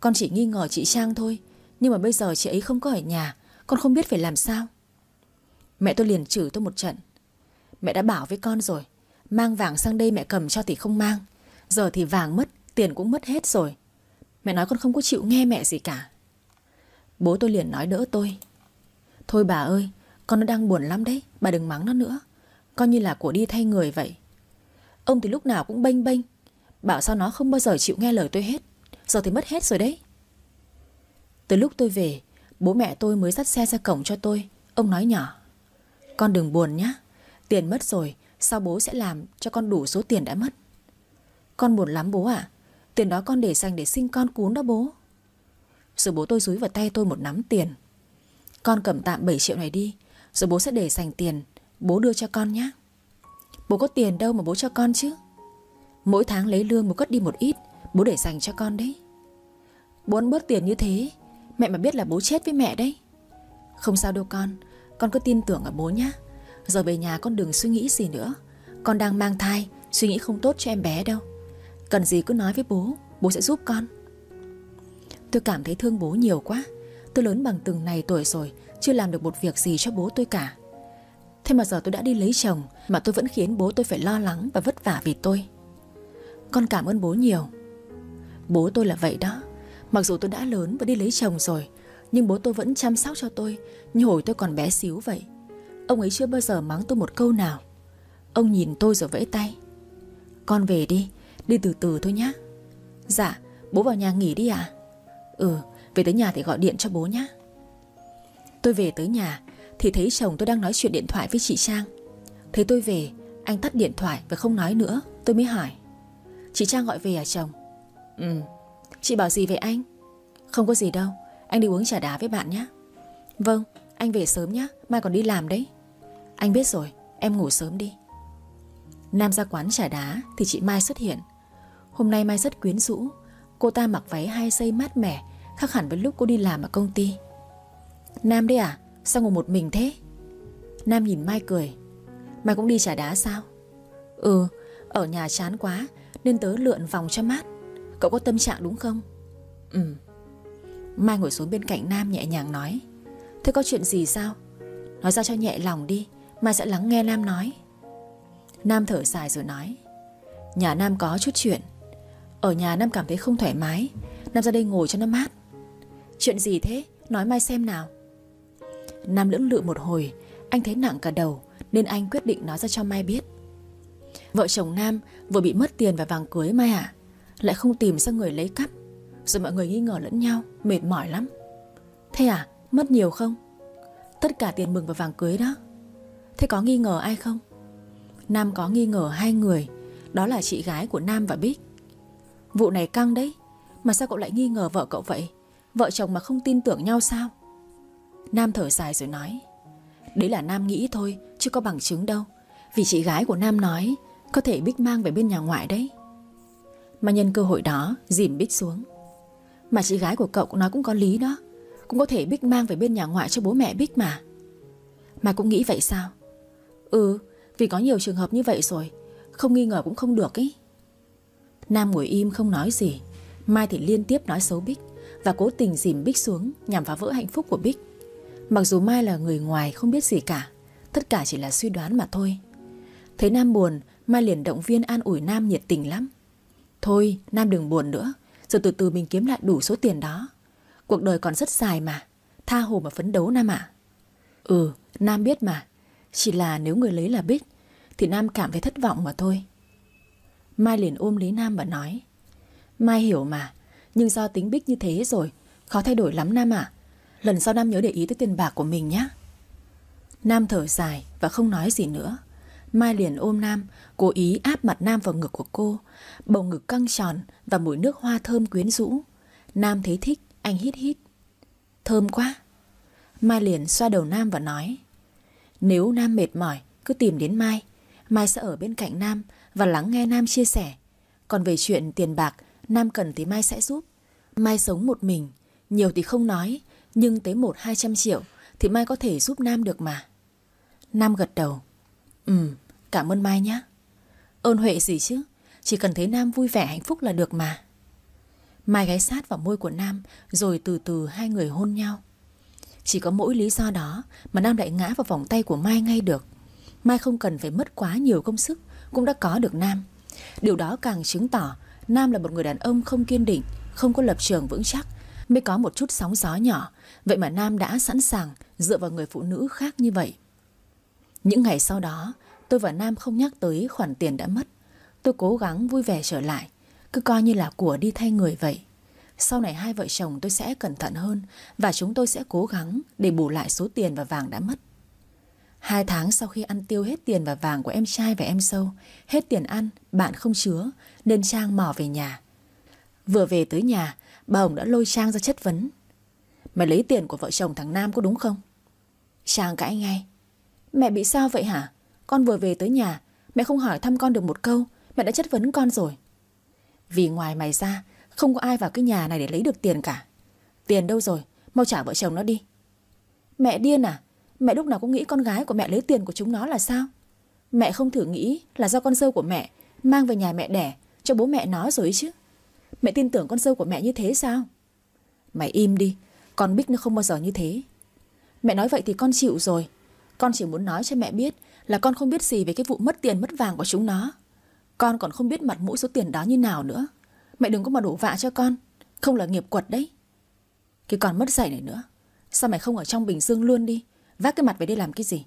Speaker 1: Con chỉ nghi ngờ chị Trang thôi, Nhưng mà bây giờ chị ấy không có ở nhà, Con không biết phải làm sao. Mẹ tôi liền chửi tôi một trận. Mẹ đã bảo với con rồi, Mang vàng sang đây mẹ cầm cho thì không mang. Giờ thì vàng mất, Tiền cũng mất hết rồi. Mẹ nói con không có chịu nghe mẹ gì cả. Bố tôi liền nói đỡ tôi. Thôi bà ơi Con nó đang buồn lắm đấy Bà đừng mắng nó nữa. Coi như là của đi thay người vậy. Ông thì lúc nào cũng bênh bênh. Bảo sao nó không bao giờ chịu nghe lời tôi hết. Giờ thì mất hết rồi đấy. Từ lúc tôi về Bố mẹ tôi mới dắt xe ra cổng cho tôi. Ông nói nhỏ Con đừng buồn nhá, Tiền mất rồi Sao bố sẽ làm cho con đủ số tiền đã mất? Con buồn lắm bố ạ. Tiền đó con để dành để sinh con cún đó bố. Rồi bố tôi dúi vào tay tôi một nắm tiền. Con cầm tạm 7 triệu này đi, Rồi bố sẽ để dành tiền Bố đưa cho con nhé Bố có tiền đâu mà bố cho con chứ? Mỗi tháng lấy lương bố cất đi một ít, Bố để dành cho con đấy. Bố ăn bớt tiền như thế, Mẹ mà biết là bố chết với mẹ đấy. Không sao đâu con Con cứ tin tưởng ở bố nhé Giờ về nhà con đừng suy nghĩ gì nữa. Con đang mang thai, Suy nghĩ không tốt cho em bé đâu. Cần gì cứ nói với bố Bố sẽ giúp con. Tôi cảm thấy thương bố nhiều quá. Tôi lớn bằng từng này tuổi rồi, Chưa làm được một việc gì cho bố tôi cả. Thế mà giờ tôi đã đi lấy chồng, Mà tôi vẫn khiến bố tôi phải lo lắng và vất vả vì tôi. Con cảm ơn bố nhiều. Bố tôi là vậy đó. Mặc dù tôi đã lớn và đi lấy chồng rồi, Nhưng bố tôi vẫn chăm sóc cho tôi, Như hồi tôi còn bé xíu vậy. Ông ấy chưa bao giờ mắng tôi một câu nào. Ông nhìn tôi rồi vẫy tay. Con về đi Đi từ từ thôi nhá. Dạ bố vào nhà nghỉ đi à Ừ về tới nhà thì gọi điện cho bố nhé. Tôi về tới nhà Thì thấy chồng tôi đang nói chuyện điện thoại với chị Trang. Thấy tôi về, Anh tắt điện thoại và không nói nữa, Tôi mới hỏi. Chị Trang gọi về à chồng? Ừ Chị bảo gì về anh? Không có gì đâu, Anh đi uống trà đá với bạn nhé Vâng Anh về sớm nhé Mai còn đi làm đấy. Anh biết rồi, Em ngủ sớm đi. Nam ra quán trà đá Thì chị Mai xuất hiện. Hôm nay Mai rất quyến rũ Cô ta mặc váy hai dây mát mẻ, Khác hẳn với lúc cô đi làm ở công ty. Nam đấy à Sao ngồi một mình thế? Nam nhìn Mai cười. Mai cũng đi trả đá sao? Ừ Ở nhà chán quá, Nên tớ lượn vòng cho mát. Cậu có tâm trạng đúng không? Ừ. Mai ngồi xuống bên cạnh Nam nhẹ nhàng nói. Thế có chuyện gì sao? Nói ra cho nhẹ lòng đi, Mai sẽ lắng nghe Nam nói. Nam thở dài rồi nói. Nhà Nam có chút chuyện ở nhà Nam cảm thấy không thoải mái. Nam ra đây ngồi cho nó mát. Chuyện gì thế? Nói Mai xem nào. Nam lưỡng lự một hồi. Anh thấy nặng cả đầu, Nên anh quyết định nói ra cho Mai biết. Vợ chồng Nam vừa bị mất tiền và vàng cưới Mai à lại không tìm ra người lấy cắp. Rồi mọi người nghi ngờ lẫn nhau, Mệt mỏi lắm. Thế à mất nhiều không? Tất cả tiền mừng và vàng cưới đó. Thế có nghi ngờ ai không? Nam có nghi ngờ hai người. Đó là chị gái của Nam và Bích. Vụ này căng đấy. Mà sao cậu lại nghi ngờ vợ cậu vậy? Vợ chồng mà không tin tưởng nhau sao? Nam thở dài rồi nói, Đấy là Nam nghĩ thôi, Chứ có bằng chứng đâu. Vì chị gái của Nam nói, Có thể Bích mang về bên nhà ngoại đấy. Mà nhân cơ hội đó, dìm Bích xuống. Mà chị gái của cậu cũng nói cũng có lý đó. Cũng có thể Bích mang về bên nhà ngoại cho bố mẹ Bích mà. Mà cũng nghĩ vậy sao? Ừ Vì có nhiều trường hợp như vậy rồi, Không nghi ngờ cũng không được ý. Nam ngồi im không nói gì. Mai thì liên tiếp nói xấu Bích Và cố tình dìm Bích xuống Nhằm phá vỡ hạnh phúc của Bích. Mặc dù Mai là người ngoài không biết gì cả, Tất cả chỉ là suy đoán mà thôi. Thấy Nam buồn, Mai liền động viên an ủi Nam nhiệt tình lắm. Thôi, Nam đừng buồn nữa Rồi từ từ mình kiếm lại đủ số tiền đó. Cuộc đời còn rất dài mà, Tha hồ mà phấn đấu Nam ạ. Ừ Nam biết mà, Chỉ là nếu người lấy là Bích, Thì Nam cảm thấy thất vọng mà thôi. Mai liền ôm lấy Nam và nói Mai hiểu mà Nhưng do tính Bích như thế rồi Khó thay đổi lắm Nam ạ Lần sau Nam nhớ để ý tới tiền bạc của mình nhé Nam thở dài và không nói gì nữa Mai liền ôm Nam, cố ý áp mặt Nam vào ngực của cô. Bầu ngực căng tròn và mùi nước hoa thơm quyến rũ. Nam thấy thích, anh hít hít. Thơm quá. Mai liền xoa đầu Nam và nói. Nếu Nam mệt mỏi, cứ tìm đến Mai. Mai sẽ ở bên cạnh Nam và lắng nghe Nam chia sẻ. Còn về chuyện tiền bạc, Nam cần thì Mai sẽ giúp. Mai sống một mình, nhiều thì không nói, nhưng tới một hai trăm triệu thì Mai có thể giúp Nam được mà. Nam gật đầu. Ừ, cảm ơn Mai nhé. Ơn Huệ gì chứ, chỉ cần thấy Nam vui vẻ hạnh phúc là được mà. Mai gái sát vào môi của Nam rồi từ từ hai người hôn nhau. Chỉ có mỗi lý do đó mà Nam lại ngã vào vòng tay của Mai ngay được. Mai không cần phải mất quá nhiều công sức cũng đã có được Nam. Điều đó càng chứng tỏ Nam là một người đàn ông không kiên định, không có lập trường vững chắc, mới có một chút sóng gió nhỏ. Vậy mà Nam đã sẵn sàng dựa vào người phụ nữ khác như vậy. Những ngày sau đó, tôi và Nam không nhắc tới khoản tiền đã mất. Tôi cố gắng vui vẻ trở lại, cứ coi như là của đi thay người vậy. Sau này hai vợ chồng tôi sẽ cẩn thận hơn và chúng tôi sẽ cố gắng để bù lại số tiền và vàng đã mất. Hai tháng sau khi ăn tiêu hết tiền và vàng của em trai và em sâu Hết tiền ăn, bạn không chứa Nên Trang mò về nhà Vừa về tới nhà Bà Hồng đã lôi Trang ra chất vấn Mày lấy tiền của vợ chồng thằng Nam có đúng không? Trang cãi ngay Mẹ bị sao vậy hả? Con vừa về tới nhà Mẹ không hỏi thăm con được một câu Mẹ đã chất vấn con rồi Vì ngoài mày ra Không có ai vào cái nhà này để lấy được tiền cả Tiền đâu rồi? Mau trả vợ chồng nó đi Mẹ điên à? Mẹ lúc nào cũng nghĩ con gái của mẹ lấy tiền của chúng nó là sao? Mẹ không thử nghĩ là do con dâu của mẹ mang về nhà mẹ đẻ cho bố mẹ nó rồi chứ. Mẹ tin tưởng con dâu của mẹ như thế sao? Mày im đi, con Bích nó không bao giờ như thế. Mẹ nói vậy thì con chịu rồi. Con chỉ muốn nói cho mẹ biết là con không biết gì về cái vụ mất tiền mất vàng của chúng nó. Con còn không biết mặt mũi số tiền đó như nào nữa. Mẹ đừng có mà đổ vạ cho con. Không là nghiệp quật đấy. Cái con mất dạy này nữa. Sao mày không ở trong Bình Dương luôn đi? Vác cái mặt về đây làm cái gì?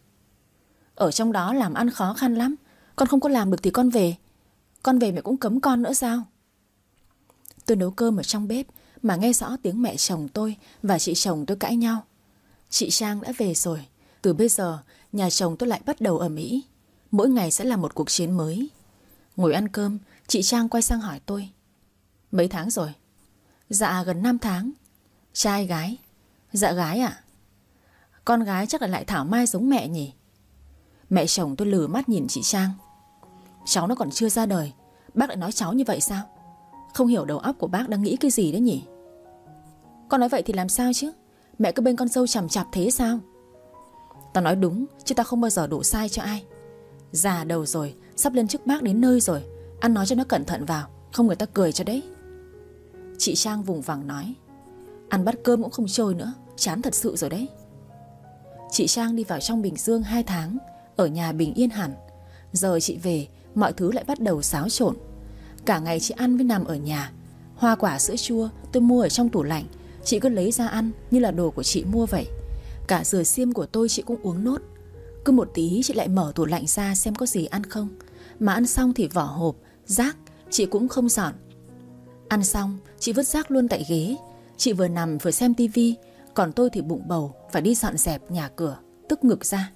Speaker 1: Ở trong đó làm ăn khó khăn lắm. Con không có làm được thì con về. Con về mẹ cũng cấm con nữa sao? Tôi nấu cơm ở trong bếp Mà nghe rõ tiếng mẹ chồng tôi Và chị chồng tôi cãi nhau. Chị Trang đã về rồi. Từ bây giờ, nhà chồng tôi lại bắt đầu ở Mỹ. Mỗi ngày sẽ là một cuộc chiến mới. Ngồi ăn cơm, Chị Trang quay sang hỏi tôi. Mấy tháng rồi? Dạ gần 5 tháng. Trai gái. Dạ gái ạ con gái chắc là lại Thảo Mai giống mẹ nhỉ? Mẹ chồng tôi lử mắt nhìn chị Trang. Cháu nó còn chưa ra đời, Bác lại nói cháu như vậy sao? Không hiểu đầu óc của bác đang nghĩ cái gì đấy nhỉ? Con nói vậy thì làm sao chứ? Mẹ cứ bên con dâu chằm chạp thế sao? Tao nói đúng, Chứ tao không bao giờ đổ sai cho ai. Già đầu rồi, Sắp lên trước bác đến nơi rồi. Ăn nói cho nó cẩn thận vào, Không người ta cười cho đấy. Chị Trang vùng vằng nói, Ăn bát cơm cũng không trôi nữa, Chán thật sự rồi đấy. Chị Trang đi vào trong Bình Dương 2 tháng Ở nhà bình yên hẳn. Giờ chị về Mọi thứ lại bắt đầu xáo trộn. Cả ngày chị ăn với nằm ở nhà. Hoa quả sữa chua tôi mua ở trong tủ lạnh. Chị cứ lấy ra ăn như là đồ của chị mua vậy. Cả dừa xiêm của tôi chị cũng uống nốt. Cứ một tí chị lại mở tủ lạnh ra xem có gì ăn không. Mà ăn xong thì vỏ hộp, rác Chị cũng không dọn. Ăn xong chị vứt rác luôn tại ghế. Chị vừa nằm vừa xem tivi còn tôi thì bụng bầu, Phải đi dọn dẹp nhà cửa, Tức ngực ra.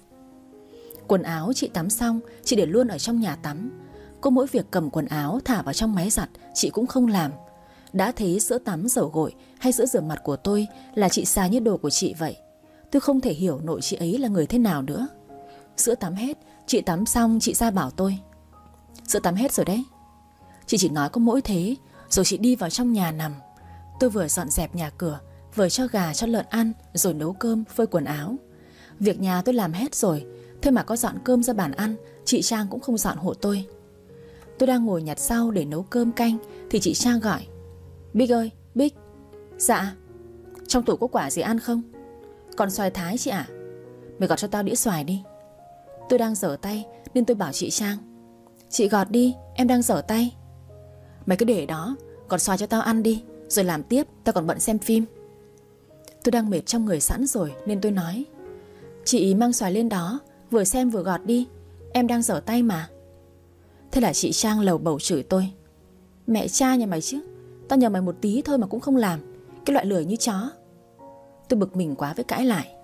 Speaker 1: Quần áo chị tắm xong, Chị để luôn ở trong nhà tắm. Có mỗi việc cầm quần áo, thả vào trong máy giặt, Chị cũng không làm. Đã thấy sữa tắm dầu gội hay sữa rửa mặt của tôi Là chị xài như đồ của chị vậy. Tôi không thể hiểu nội chị ấy là người thế nào nữa. Sữa tắm hết, Chị tắm xong, chị ra bảo tôi. Sữa tắm hết rồi đấy. Chị chỉ nói có mỗi thế, Rồi chị đi vào trong nhà nằm. Tôi vừa dọn dẹp nhà cửa Vừa cho gà cho lợn ăn, Rồi nấu cơm, phơi quần áo. Việc nhà tôi làm hết rồi Thế mà có dọn cơm ra bàn ăn, Chị Trang cũng không dọn hộ tôi. Tôi đang ngồi nhặt rau để nấu cơm canh, Thì chị Trang gọi, Bích ơi, Bích. Dạ. Trong tủ có quả gì ăn không? Còn xoài thái chị ạ. Mày gọt cho tao đĩa xoài đi. Tôi đang dở tay, nên tôi bảo chị Trang, Chị gọt đi, em đang dở tay. Mày cứ để đó, Gọt xoài cho tao ăn đi, Rồi làm tiếp, tao còn bận xem phim. Tôi đang mệt trong người sẵn rồi, nên tôi nói. Chị mang xoài lên đó, Vừa xem vừa gọt đi. Em đang dở tay mà. Thế là chị Trang lầu bầu chửi tôi. Mẹ cha nhà mày chứ, Tao nhờ mày một tí thôi mà cũng không làm. Cái loại lười như chó. Tôi bực mình quá với cãi lại.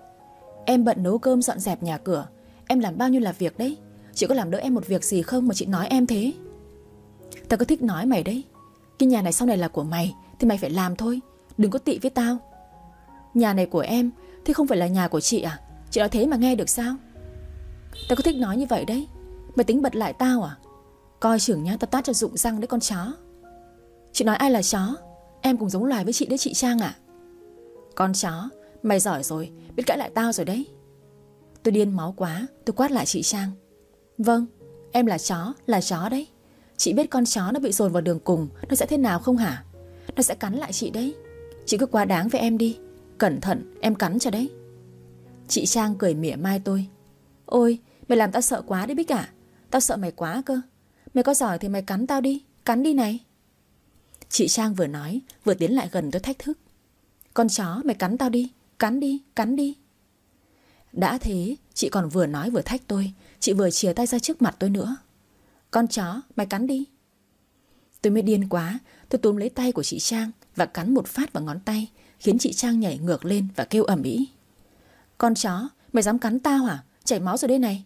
Speaker 1: Em bận nấu cơm dọn dẹp nhà cửa. Em làm bao nhiêu là việc đấy? Chị có làm đỡ em một việc gì không mà chị nói em thế? Tao có thích nói mày đấy. Cái nhà này sau này là của mày, Thì mày phải làm thôi. Đừng có tị với tao. Nhà này của em Thì không phải là nhà của chị à? Chị nói thế mà nghe được sao? Tao có thích nói như vậy đấy. Mày tính bật lại tao à? Coi trưởng nhá, tao tát cho rụng răng đấy con chó. Chị nói ai là chó? Em cũng giống loài với chị đấy, chị Trang à Con chó, Mày giỏi rồi, Biết cãi lại tao rồi đấy. Tôi điên máu quá, Tôi quát lại chị Trang. Vâng Em là chó Là chó đấy. Chị biết con chó nó bị dồn vào đường cùng, Nó sẽ thế nào không hả? Nó sẽ cắn lại chị đấy. Chị cứ quá đáng với em đi. Cẩn thận, em cắn cho đấy. Chị Trang cười mỉa mai tôi. Ôi, mày làm tao sợ quá đấy Bích à Tao sợ mày quá cơ. Mày có giỏi thì mày cắn tao đi, Cắn đi này. Chị Trang vừa nói, Vừa tiến lại gần tôi thách thức. Con chó, mày cắn tao đi, Cắn đi cắn đi. Đã thế, chị còn vừa nói vừa thách tôi, Chị vừa chìa tay ra trước mặt tôi nữa. Con chó, mày cắn đi. Tôi mới điên quá, Tôi túm lấy tay của chị Trang Và cắn một phát vào ngón tay khiến chị Trang nhảy ngược lên và kêu ầm ĩ. Con chó, mày dám cắn tao hả? Chảy máu rồi đây này.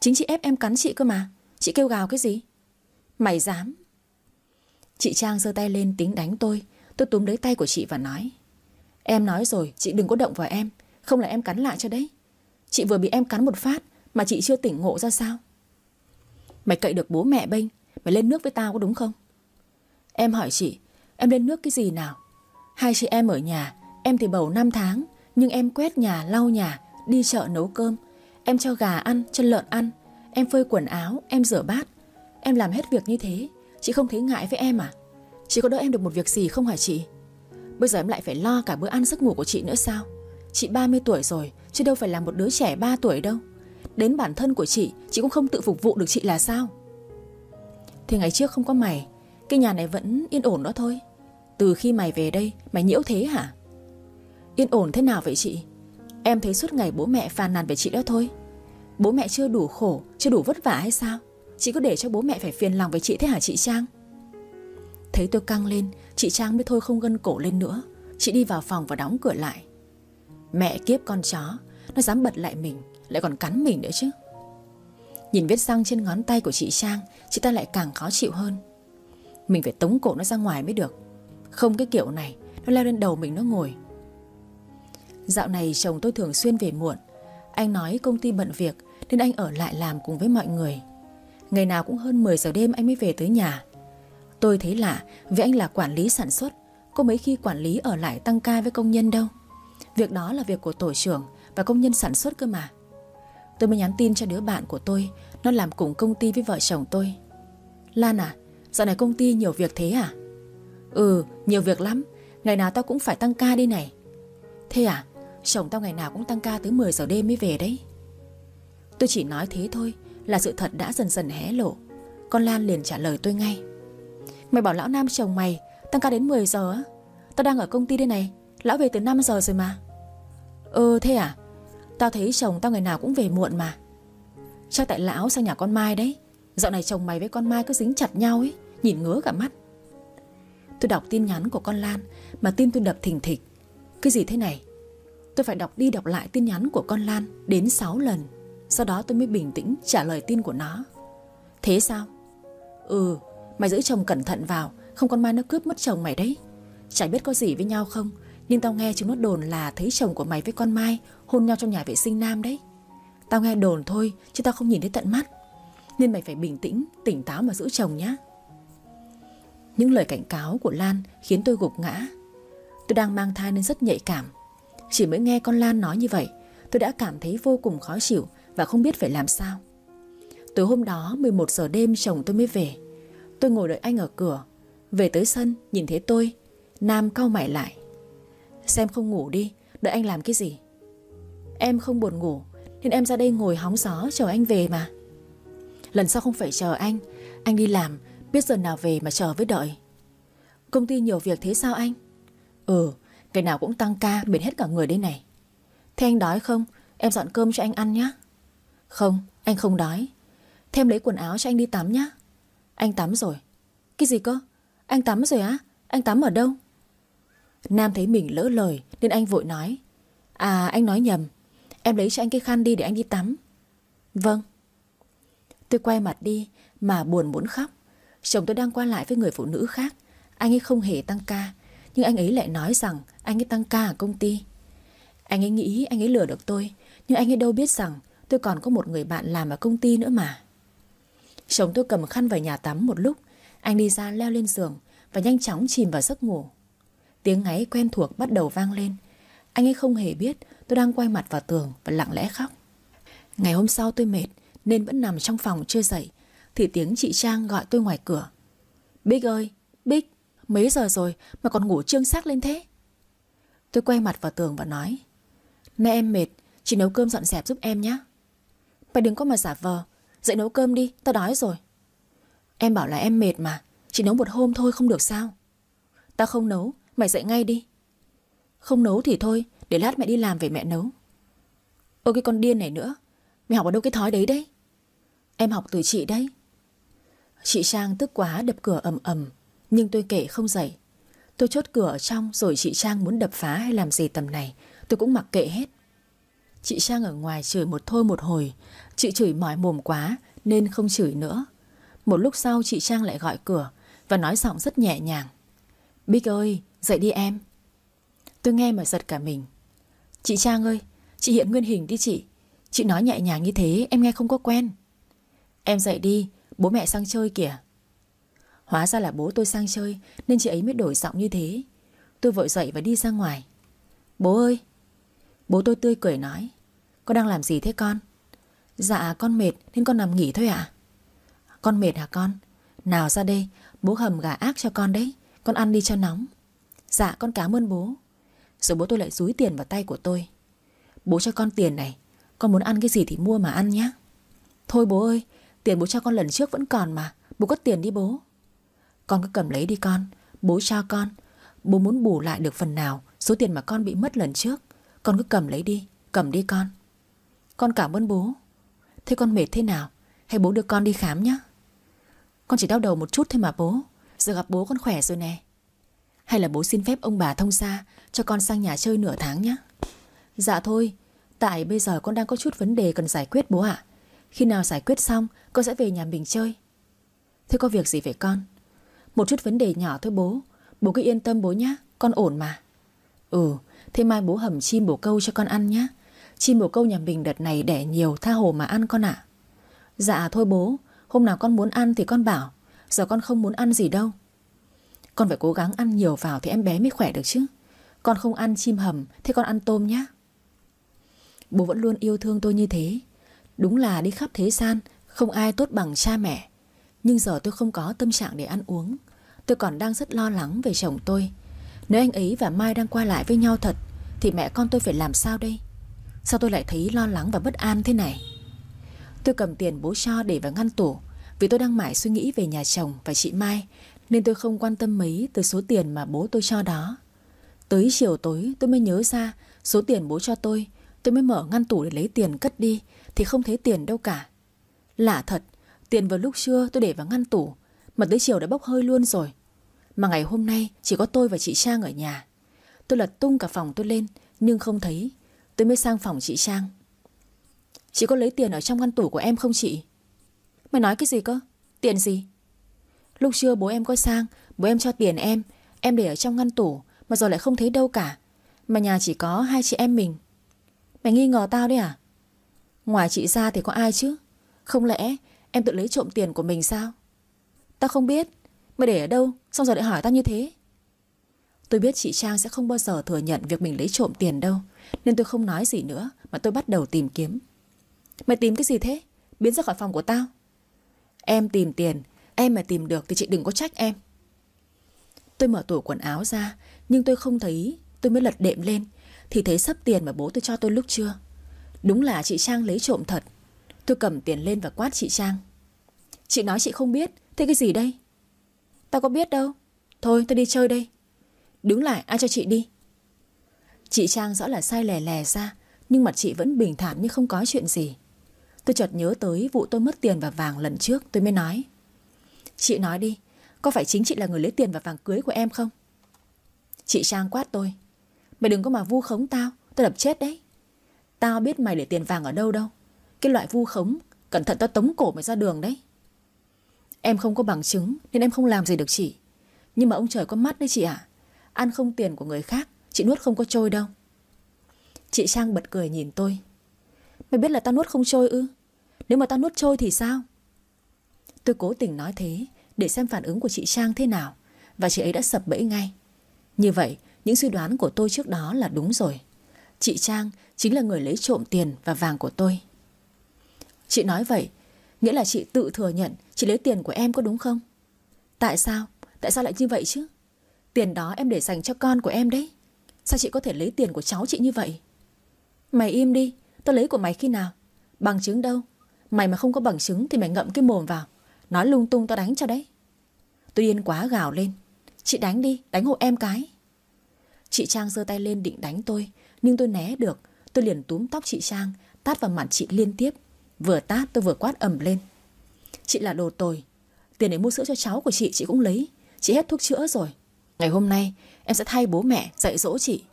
Speaker 1: Chính chị ép em cắn chị cơ mà. Chị kêu gào cái gì? Mày dám. Chị Trang giơ tay lên tính đánh tôi. Tôi túm lấy tay của chị và nói Em nói rồi chị đừng có động vào em. Không là em cắn lại cho đấy. Chị vừa bị em cắn một phát Mà chị chưa tỉnh ngộ ra sao? Mày cậy được bố mẹ bênh. Mày lên nước với tao có đúng không? Em hỏi chị Em lên nước cái gì nào? Hai chị em ở nhà Em thì bầu 5 tháng Nhưng em quét nhà, lau nhà Đi chợ nấu cơm. Em cho gà ăn, cho lợn ăn Em phơi quần áo, em rửa bát. Em làm hết việc như thế Chị không thấy ngại với em à? Chị có đỡ em được một việc gì không hả chị? Bây giờ em lại phải lo cả bữa ăn giấc ngủ của chị nữa sao? Chị 30 tuổi rồi Chứ đâu phải là một đứa trẻ 3 tuổi đâu. Đến bản thân của chị Chị cũng không tự phục vụ được chị là sao? Thì ngày trước không có mày Cái nhà này vẫn yên ổn đó thôi. Từ khi mày về đây, Mày nhiễu thế hả? Yên ổn thế nào vậy chị? Em thấy suốt ngày bố mẹ phàn nàn về chị đó thôi. Bố mẹ chưa đủ khổ, Chưa đủ vất vả hay sao? Chị có để cho bố mẹ phải phiền lòng với chị thế hả chị Trang? Thấy tôi căng lên, Chị Trang mới thôi không gân cổ lên nữa. Chị đi vào phòng và đóng cửa lại. Mẹ kiếp con chó, Nó dám bật lại mình, Lại còn cắn mình nữa chứ. Nhìn vết răng trên ngón tay của chị Trang, Chị ta lại càng khó chịu hơn. Mình phải tống cổ nó ra ngoài mới được. Không cái kiểu này, Nó leo lên đầu mình nó ngồi. Dạo này chồng tôi thường xuyên về muộn. Anh nói công ty bận việc Nên anh ở lại làm cùng với mọi người. Ngày nào cũng hơn 10 giờ đêm anh mới về tới nhà. Tôi thấy lạ Vì anh là quản lý sản xuất, Có mấy khi quản lý ở lại tăng ca với công nhân đâu. Việc đó là việc của tổ trưởng Và công nhân sản xuất cơ mà. Tôi mới nhắn tin cho đứa bạn của tôi, Nó làm cùng công ty với vợ chồng tôi. Lan à Dạo này công ty nhiều việc thế à? Ừ nhiều việc lắm. Ngày nào tao cũng phải tăng ca đi này. Thế à? Chồng tao ngày nào cũng tăng ca tới 10 giờ đêm mới về đấy. Tôi chỉ nói thế thôi, Là sự thật đã dần dần hé lộ. Con Lan liền trả lời tôi ngay. Mày bảo lão Nam chồng mày Tăng ca đến 10 giờ á? Tao đang ở công ty đây này, Lão về từ 5 giờ rồi mà. Ừ thế à? Tao thấy chồng tao ngày nào cũng về muộn mà. Chắc tại lão sang nhà con Mai đấy. Dạo này chồng mày với con Mai cứ dính chặt nhau ấy, Nhìn ngứa cả mắt. Tôi đọc tin nhắn của con Lan Mà tin tôi đập thình thịch. Cái gì thế này? Tôi phải đọc đi đọc lại tin nhắn của con Lan Đến 6 lần. Sau đó tôi mới bình tĩnh trả lời tin của nó. Thế sao? Ừ Mày giữ chồng cẩn thận vào Không con Mai nó cướp mất chồng mày đấy. Chả biết có gì với nhau không Nhưng tao nghe chúng nó đồn là thấy chồng của mày với con Mai Hôn nhau trong nhà vệ sinh nam đấy. Tao nghe đồn thôi Chứ tao không nhìn thấy tận mắt. Nên mày phải bình tĩnh, tỉnh táo mà giữ chồng nhé những lời cảnh cáo của Lan Khiến tôi gục ngã. Tôi đang mang thai nên rất nhạy cảm. Chỉ mới nghe con Lan nói như vậy, Tôi đã cảm thấy vô cùng khó chịu Và không biết phải làm sao. Tối hôm đó 11 giờ đêm chồng tôi mới về. Tôi ngồi đợi anh ở cửa. Về tới sân, nhìn thấy tôi, Nam cau mày lại. Xem không ngủ đi, Đợi anh làm cái gì? Em không buồn ngủ, Nên em ra đây ngồi hóng gió chờ anh về mà. Lần sau không phải chờ anh Anh đi làm Biết giờ nào về mà chờ với đợi. Công ty nhiều việc thế sao anh? Ừ Ngày nào cũng tăng ca Mệt hết cả người đây này. Thế anh đói không? Em dọn cơm cho anh ăn nhé Không, anh không đói. Thêm lấy quần áo cho anh đi tắm nhé Anh tắm rồi. Cái gì cơ? Anh tắm rồi á? Anh tắm ở đâu? Nam thấy mình lỡ lời Nên anh vội nói. À anh nói nhầm. Em lấy cho anh cái khăn đi để anh đi tắm. Vâng. Tôi quay mặt đi Mà buồn muốn khóc. Chồng tôi đang qua lại với người phụ nữ khác. Anh ấy không hề tăng ca, Nhưng anh ấy lại nói rằng Anh ấy tăng ca ở công ty. Anh ấy nghĩ anh ấy lừa được tôi, Nhưng anh ấy đâu biết rằng Tôi còn có một người bạn làm ở công ty nữa mà. Chồng tôi cầm khăn vào nhà tắm một lúc, Anh đi ra leo lên giường Và nhanh chóng chìm vào giấc ngủ. Tiếng ngáy quen thuộc bắt đầu vang lên. Anh ấy không hề biết tôi đang quay mặt vào tường và lặng lẽ khóc. Ngày hôm sau tôi mệt Nên vẫn nằm trong phòng chưa dậy thì tiếng chị Trang gọi tôi ngoài cửa. Bích ơi, Bích Mấy giờ rồi mà còn ngủ trương xác lên thế? Tôi quay mặt vào tường và nói Nay em mệt Chị nấu cơm dọn dẹp giúp em nhé Mày đừng có mà giả vờ Dậy nấu cơm đi, tao đói rồi. Em bảo là em mệt mà Chỉ nấu một hôm thôi không được sao? Tao không nấu, mày dậy ngay đi. Không nấu thì thôi Để lát mẹ đi làm về mẹ nấu. Ôi cái con điên này nữa Mày học ở đâu cái thói đấy đấy? Em học từ chị đấy. Chị Trang tức quá đập cửa ầm ầm, Nhưng tôi kể không dậy. Tôi chốt cửa ở trong rồi chị Trang muốn đập phá hay làm gì tầm này, Tôi cũng mặc kệ hết. Chị Trang ở ngoài chửi một thôi một hồi. Chị chửi mỏi mồm quá, Nên không chửi nữa. Một lúc sau chị Trang lại gọi cửa Và nói giọng rất nhẹ nhàng. Bích ơi, dậy đi em. Tôi nghe mà giật cả mình. Chị Trang ơi, Chị hiện nguyên hình đi chị. Chị nói nhẹ nhàng như thế, em nghe không có quen. Em dậy đi Bố mẹ sang chơi kìa. Hóa ra là bố tôi sang chơi, Nên chị ấy mới đổi giọng như thế. Tôi vội dậy và đi ra ngoài. Bố ơi! Bố tôi tươi cười nói, Con đang làm gì thế con? Dạ con mệt, nên con nằm nghỉ thôi ạ. Con mệt hả con? Nào ra đây, bố hầm gà ác cho con đấy, Con ăn đi cho nóng. Dạ con cảm ơn bố. Rồi bố tôi lại rúi tiền vào tay của tôi. Bố cho con tiền này, Con muốn ăn cái gì thì mua mà ăn nhé Thôi bố ơi Tiền bố cho con lần trước vẫn còn mà. Bố có tiền đi bố. Con cứ cầm lấy đi con. Bố cho con. Bố muốn bù lại được phần nào Số tiền mà con bị mất lần trước. Con cứ cầm lấy đi. Cầm đi con. Con cảm ơn bố. Thế con mệt thế nào? Hay bố đưa con đi khám nhé Con chỉ đau đầu một chút thôi mà bố. Giờ gặp bố con khỏe rồi nè. Hay là bố xin phép ông bà thông xa Cho con sang nhà chơi nửa tháng nhé Dạ thôi. Tại bây giờ con đang có chút vấn đề cần giải quyết bố ạ. Khi nào giải quyết xong Con sẽ về nhà mình chơi. Thế có việc gì vậy con? Một chút vấn đề nhỏ thôi bố. Bố cứ yên tâm bố nhé Con ổn mà. Ừ Thế mai bố hầm chim bổ câu cho con ăn nhé Chim bổ câu nhà mình đợt này đẻ nhiều Tha hồ mà ăn con ạ. Dạ thôi bố, Hôm nào con muốn ăn thì con bảo. Giờ con không muốn ăn gì đâu. Con phải cố gắng ăn nhiều vào thì em bé mới khỏe được chứ. Con không ăn chim hầm, Thế con ăn tôm nhé Bố vẫn luôn yêu thương tôi như thế. Đúng là đi khắp thế gian, Không ai tốt bằng cha mẹ. Nhưng giờ tôi không có tâm trạng để ăn uống. Tôi còn đang rất lo lắng về chồng tôi. Nếu anh ấy và Mai đang qua lại với nhau thật, Thì mẹ con tôi phải làm sao đây? Sao tôi lại thấy lo lắng và bất an thế này? Tôi cầm tiền bố cho để vào ngăn tủ, Vì tôi đang mãi suy nghĩ về nhà chồng và chị Mai, Nên tôi không quan tâm mấy tới số tiền mà bố tôi cho đó. Tới chiều tối, tôi mới nhớ ra Số tiền bố cho tôi Tôi mới mở ngăn tủ để lấy tiền cất đi thì không thấy tiền đâu cả. Lạ thật, Tiền vào lúc trưa tôi để vào ngăn tủ Mà tới chiều đã bốc hơi luôn rồi. Mà ngày hôm nay chỉ có tôi và chị Trang ở nhà. Tôi lật tung cả phòng tôi lên, Nhưng không thấy. Tôi mới sang phòng chị Trang. Chị có lấy tiền ở trong ngăn tủ của em không chị? Mày nói cái gì cơ? Tiền gì? Lúc trưa bố em có sang, Bố em cho tiền em Em để ở trong ngăn tủ, Mà giờ lại không thấy đâu cả. Mà nhà chỉ có hai chị em mình. Mày nghi ngờ tao đấy à? Ngoài chị ra thì có ai chứ? Không lẽ em tự lấy trộm tiền của mình sao? Tao không biết. Mày để ở đâu? Xong rồi lại hỏi tao như thế. Tôi biết chị Trang sẽ không bao giờ thừa nhận Việc mình lấy trộm tiền đâu. Nên tôi không nói gì nữa, Mà tôi bắt đầu tìm kiếm. Mày tìm cái gì thế? Biến ra khỏi phòng của tao. Em tìm tiền. Em mà tìm được thì chị đừng có trách em. Tôi mở tủ quần áo ra, Nhưng tôi không thấy. Tôi mới lật đệm lên. Thì thấy sắp tiền mà bố tôi cho tôi lúc trưa. Đúng là chị Trang lấy trộm thật. Tôi cầm tiền lên và quát chị Trang. Chị nói chị không biết, Thế cái gì đây? Tao có biết đâu. Thôi tôi đi chơi đây. Đứng lại, ai cho chị đi? Chị Trang rõ là sai lè lè ra, Nhưng mặt chị vẫn bình thản như không có chuyện gì. Tôi chợt nhớ tới vụ tôi mất tiền và vàng lần trước, Tôi mới nói. Chị nói đi, Có phải chính chị là người lấy tiền và vàng cưới của em không? Chị Trang quát tôi, Mày đừng có mà vu khống tao Tao đập chết đấy. Tao biết mày để tiền vàng ở đâu đâu. Cái loại vu khống, Cẩn thận tao tống cổ mày ra đường đấy. Em không có bằng chứng Nên em không làm gì được chị. Nhưng mà ông trời có mắt đấy chị ạ. Ăn không tiền của người khác, Chị nuốt không có trôi đâu. Chị Trang bật cười nhìn tôi. Mày biết là tao nuốt không trôi ư? Nếu mà tao nuốt trôi thì sao? Tôi cố tình nói thế Để xem phản ứng của chị Trang thế nào Và chị ấy đã sập bẫy ngay. Như vậy, những suy đoán của tôi trước đó là đúng rồi. Chị Trang chính là người lấy trộm tiền và vàng của tôi. Chị nói vậy, Nghĩa là chị tự thừa nhận Chị lấy tiền của em có đúng không? Tại sao? Tại sao lại như vậy chứ? Tiền đó em để dành cho con của em đấy. Sao chị có thể lấy tiền của cháu chị như vậy? Mày im đi, Tao lấy của mày khi nào? Bằng chứng đâu? Mày mà không có bằng chứng thì mày ngậm cái mồm vào, Nói lung tung tao đánh cho đấy. Tôi điên quá gào lên, Chị đánh đi, đánh hộ em cái. Chị Trang giơ tay lên định đánh tôi, Nhưng tôi né được Tôi liền túm tóc chị Trang Tát vào mặt chị liên tiếp. Vừa tát tôi vừa quát ẩm lên. Chị là đồ tồi. Tiền để mua sữa cho cháu của chị chị cũng lấy. Chị hết thuốc chữa rồi. Ngày hôm nay em sẽ thay bố mẹ dạy dỗ chị.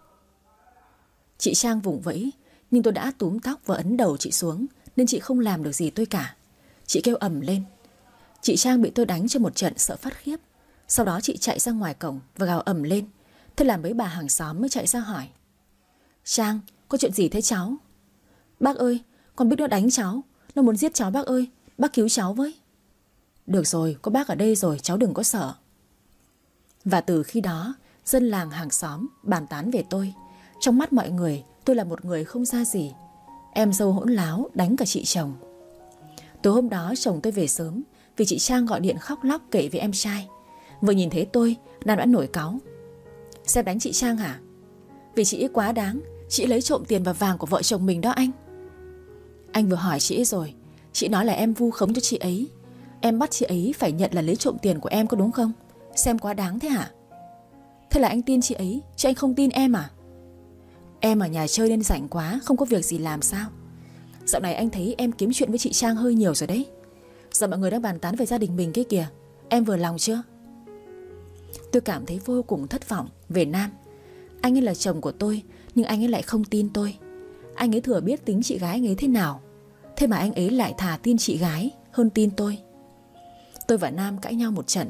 Speaker 1: Chị Trang vùng vẫy Nhưng tôi đã túm tóc và ấn đầu chị xuống Nên chị không làm được gì tôi cả. Chị kêu ầm lên. Chị Trang bị tôi đánh cho một trận sợ phát khiếp. Sau đó chị chạy ra ngoài cổng và gào ầm lên. Thế là mấy bà hàng xóm mới chạy ra hỏi. Trang, có chuyện gì thế cháu? Bác ơi, con biết nó đánh cháu. Nó muốn giết cháu bác ơi. Bác cứu cháu với. Được rồi, có bác ở đây rồi cháu đừng có sợ. Và từ khi đó Dân làng hàng xóm bàn tán về tôi. Trong mắt mọi người tôi là một người không ra gì. Em dâu hỗn láo đánh cả chị chồng. Tối hôm đó chồng tôi về sớm Vì chị Trang gọi điện khóc lóc kể với em trai. Vừa nhìn thấy tôi Nam đã nổi cáu. Xem đánh chị Trang hả? Vì chị ấy quá đáng Chị lấy trộm tiền và vàng của vợ chồng mình đó anh. Anh vừa hỏi chị ấy rồi. Chị nói là em vu khống cho chị ấy. Em bắt chị ấy phải nhận là lấy trộm tiền của em có đúng không? Xem quá đáng thế hả? Thế là anh tin chị ấy, Chứ anh không tin em à? Em ở nhà chơi nên rảnh quá, Không có việc gì làm sao? Dạo này anh thấy em kiếm chuyện với chị Trang hơi nhiều rồi đấy. Giờ mọi người đang bàn tán về gia đình mình kia kìa. Em vừa lòng chưa? Tôi cảm thấy vô cùng thất vọng Về Nam. Anh ấy là chồng của tôi nhưng anh ấy lại không tin tôi. Anh ấy thừa biết tính chị gái anh ấy thế nào. Thế mà anh ấy lại thả tin chị gái Hơn tin tôi. Tôi và Nam cãi nhau một trận.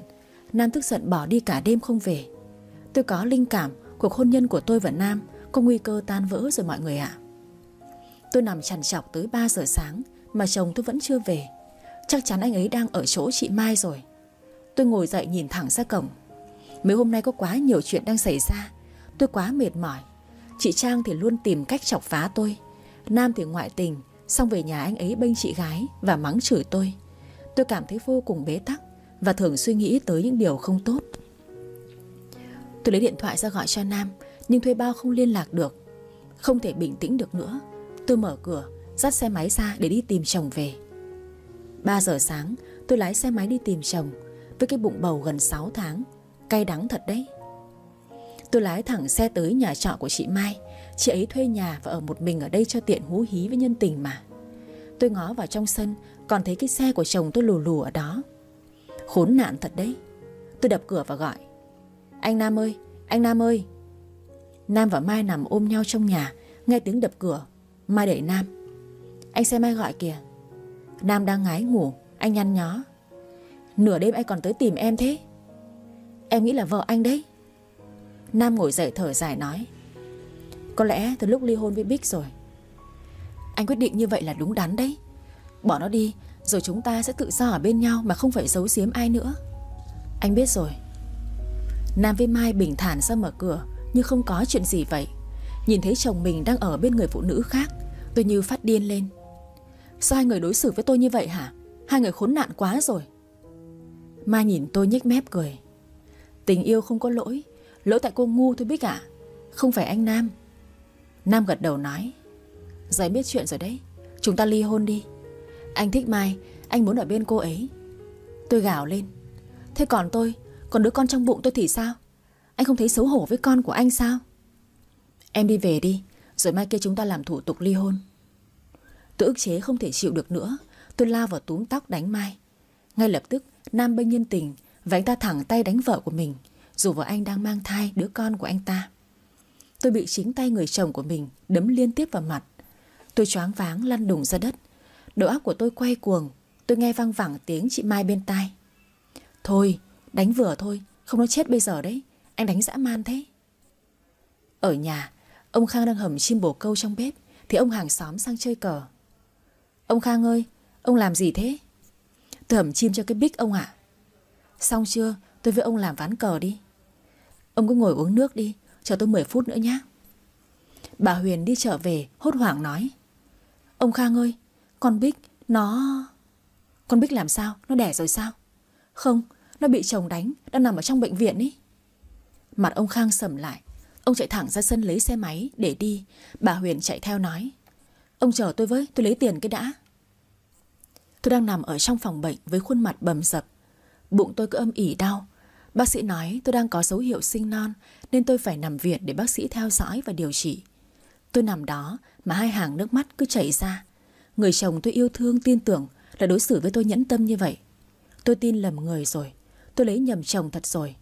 Speaker 1: Nam tức giận bỏ đi cả đêm không về. Tôi có linh cảm, Cuộc hôn nhân của tôi và Nam Có nguy cơ tan vỡ rồi mọi người ạ. Tôi nằm chằn chọc tới 3 giờ sáng Mà chồng tôi vẫn chưa về. Chắc chắn anh ấy đang ở chỗ chị Mai rồi. Tôi ngồi dậy nhìn thẳng ra cổng. Mấy hôm nay có quá nhiều chuyện đang xảy ra. Tôi quá mệt mỏi. Chị Trang thì luôn tìm cách chọc phá tôi. Nam thì ngoại tình, Xong về nhà anh ấy bênh chị gái Và mắng chửi tôi. Tôi cảm thấy vô cùng bế tắc Và thường suy nghĩ tới những điều không tốt. Tôi lấy điện thoại ra gọi cho Nam, Nhưng thuê bao không liên lạc được. Không thể bình tĩnh được nữa. Tôi mở cửa, Dắt xe máy ra để đi tìm chồng về. 3 giờ sáng, tôi lái xe máy đi tìm chồng. Với cái bụng bầu gần 6 tháng, Cay đắng thật đấy. Tôi lái thẳng xe tới nhà trọ của chị Mai. Chị ấy thuê nhà và ở một mình ở đây cho tiện hú hí với nhân tình mà. Tôi ngó vào trong sân Còn thấy cái xe của chồng tôi lù lù ở đó. Khốn nạn thật đấy. Tôi đập cửa và gọi. Anh Nam ơi, anh Nam ơi. Nam và Mai nằm ôm nhau trong nhà Nghe tiếng đập cửa. Mai đẩy Nam. Anh xem Mai gọi kìa. Nam đang ngái ngủ Anh nhăn nhó. Nửa đêm anh còn tới tìm em thế. Em nghĩ là vợ anh đấy. Nam ngồi dậy thở dài nói, Có lẽ từ lúc ly hôn với Bích rồi, Anh quyết định như vậy là đúng đắn đấy. Bỏ nó đi, Rồi chúng ta sẽ tự do ở bên nhau Mà không phải giấu giếm ai nữa. Anh biết rồi. Nam với Mai bình thản ra mở cửa Như không có chuyện gì vậy. Nhìn thấy chồng mình đang ở bên người phụ nữ khác, Tôi như phát điên lên. Sao hai người đối xử với tôi như vậy hả? Hai người khốn nạn quá rồi. Mai nhìn tôi nhếch mép cười. Tình yêu không có lỗi Lỗi tại cô ngu thôi biết à Không phải anh Nam. Nam gật đầu nói Giờ biết chuyện rồi đấy, Chúng ta ly hôn đi. Anh thích Mai, Anh muốn ở bên cô ấy. Tôi gào lên, Thế còn tôi, Còn đứa con trong bụng tôi thì sao? Anh không thấy xấu hổ với con của anh sao? Em đi về đi, Rồi mai kia chúng ta làm thủ tục ly hôn. Tôi ức chế không thể chịu được nữa, Tôi lao vào túm tóc đánh Mai. Ngay lập tức, Nam bênh nhân tình Và anh ta thẳng tay đánh vợ của mình. Dù vợ anh đang mang thai, đứa con của anh ta. Tôi bị chính tay người chồng của mình Đấm liên tiếp vào mặt. Tôi choáng váng lăn đùng ra đất. Đầu óc của tôi quay cuồng. Tôi nghe vang vẳng tiếng chị Mai bên tai. Thôi, đánh vừa thôi, Không nó chết bây giờ đấy. Anh đánh dã man thế. Ở nhà, Ông Khang đang hầm chim bồ câu trong bếp, Thì ông hàng xóm sang chơi cờ. Ông Khang ơi, Ông làm gì thế? Tôi hầm chim cho cái bích ông ạ. Xong chưa? Tôi với ông làm ván cờ đi. Ông cứ ngồi uống nước đi Chờ tôi 10 phút nữa nhé Bà Huyền đi trở về, hốt hoảng nói. Ông Khang ơi, Con Bích nó, Con Bích làm sao? Nó đẻ rồi sao? Không, nó bị chồng đánh Đang nằm ở trong bệnh viện ấy. Mặt ông Khang sầm lại. Ông chạy thẳng ra sân lấy xe máy để đi. Bà Huyền chạy theo nói. Ông chờ tôi với, tôi lấy tiền cái đã. Tôi đang nằm ở trong phòng bệnh Với khuôn mặt bầm dập. Bụng tôi cứ âm ỉ đau. Bác sĩ nói tôi đang có dấu hiệu sinh non, Nên tôi phải nằm viện để bác sĩ theo dõi và điều trị. Tôi nằm đó Mà hai hàng nước mắt cứ chảy ra. Người chồng tôi yêu thương, tin tưởng Là đối xử với tôi nhẫn tâm như vậy. Tôi tin lầm người rồi, Tôi lấy nhầm chồng thật rồi.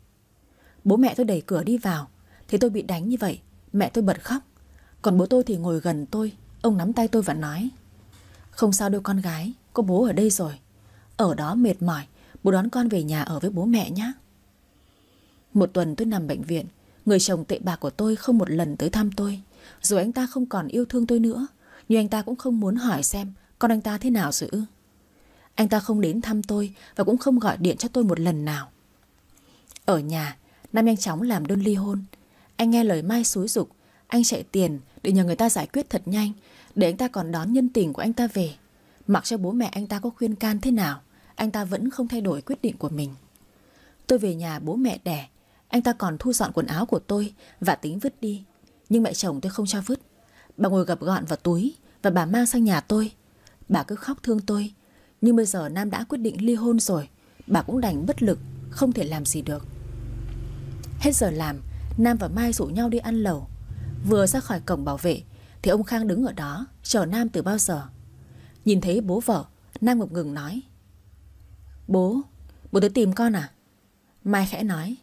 Speaker 1: Bố mẹ tôi đẩy cửa đi vào, thấy tôi bị đánh như vậy, Mẹ tôi bật khóc. Còn bố tôi thì ngồi gần tôi, Ông nắm tay tôi và nói, Không sao đâu con gái, Có bố ở đây rồi. Ở đó mệt mỏi, Bố đón con về nhà ở với bố mẹ nhé một tuần tôi nằm bệnh viện. Người chồng tệ bạc của tôi không một lần tới thăm tôi. Dù anh ta không còn yêu thương tôi nữa. Nhưng anh ta cũng không muốn hỏi xem, Con anh ta thế nào rồi ư? Anh ta không đến thăm tôi Và cũng không gọi điện cho tôi một lần nào. Ở nhà, Nam nhanh chóng làm đơn ly hôn. Anh nghe lời Mai xúi dục, Anh chạy tiền để nhờ người ta giải quyết thật nhanh, Để anh ta còn đón nhân tình của anh ta về. Mặc cho bố mẹ anh ta có khuyên can thế nào, Anh ta vẫn không thay đổi quyết định của mình. Tôi về nhà bố mẹ đẻ anh ta còn thu dọn quần áo của tôi Và tính vứt đi. Nhưng mẹ chồng tôi không cho vứt. Bà ngồi gập gọn vào túi Và bà mang sang nhà tôi. Bà cứ khóc thương tôi. Nhưng bây giờ Nam đã quyết định ly hôn rồi. Bà cũng đành bất lực Không thể làm gì được. Hết giờ làm Nam và Mai rủ nhau đi ăn lẩu. Vừa ra khỏi cổng bảo vệ Thì ông Khang đứng ở đó Chờ Nam từ bao giờ. Nhìn thấy bố vợ Nam ngập ngừng nói. Bố, bố tới tìm con à? Mai khẽ nói.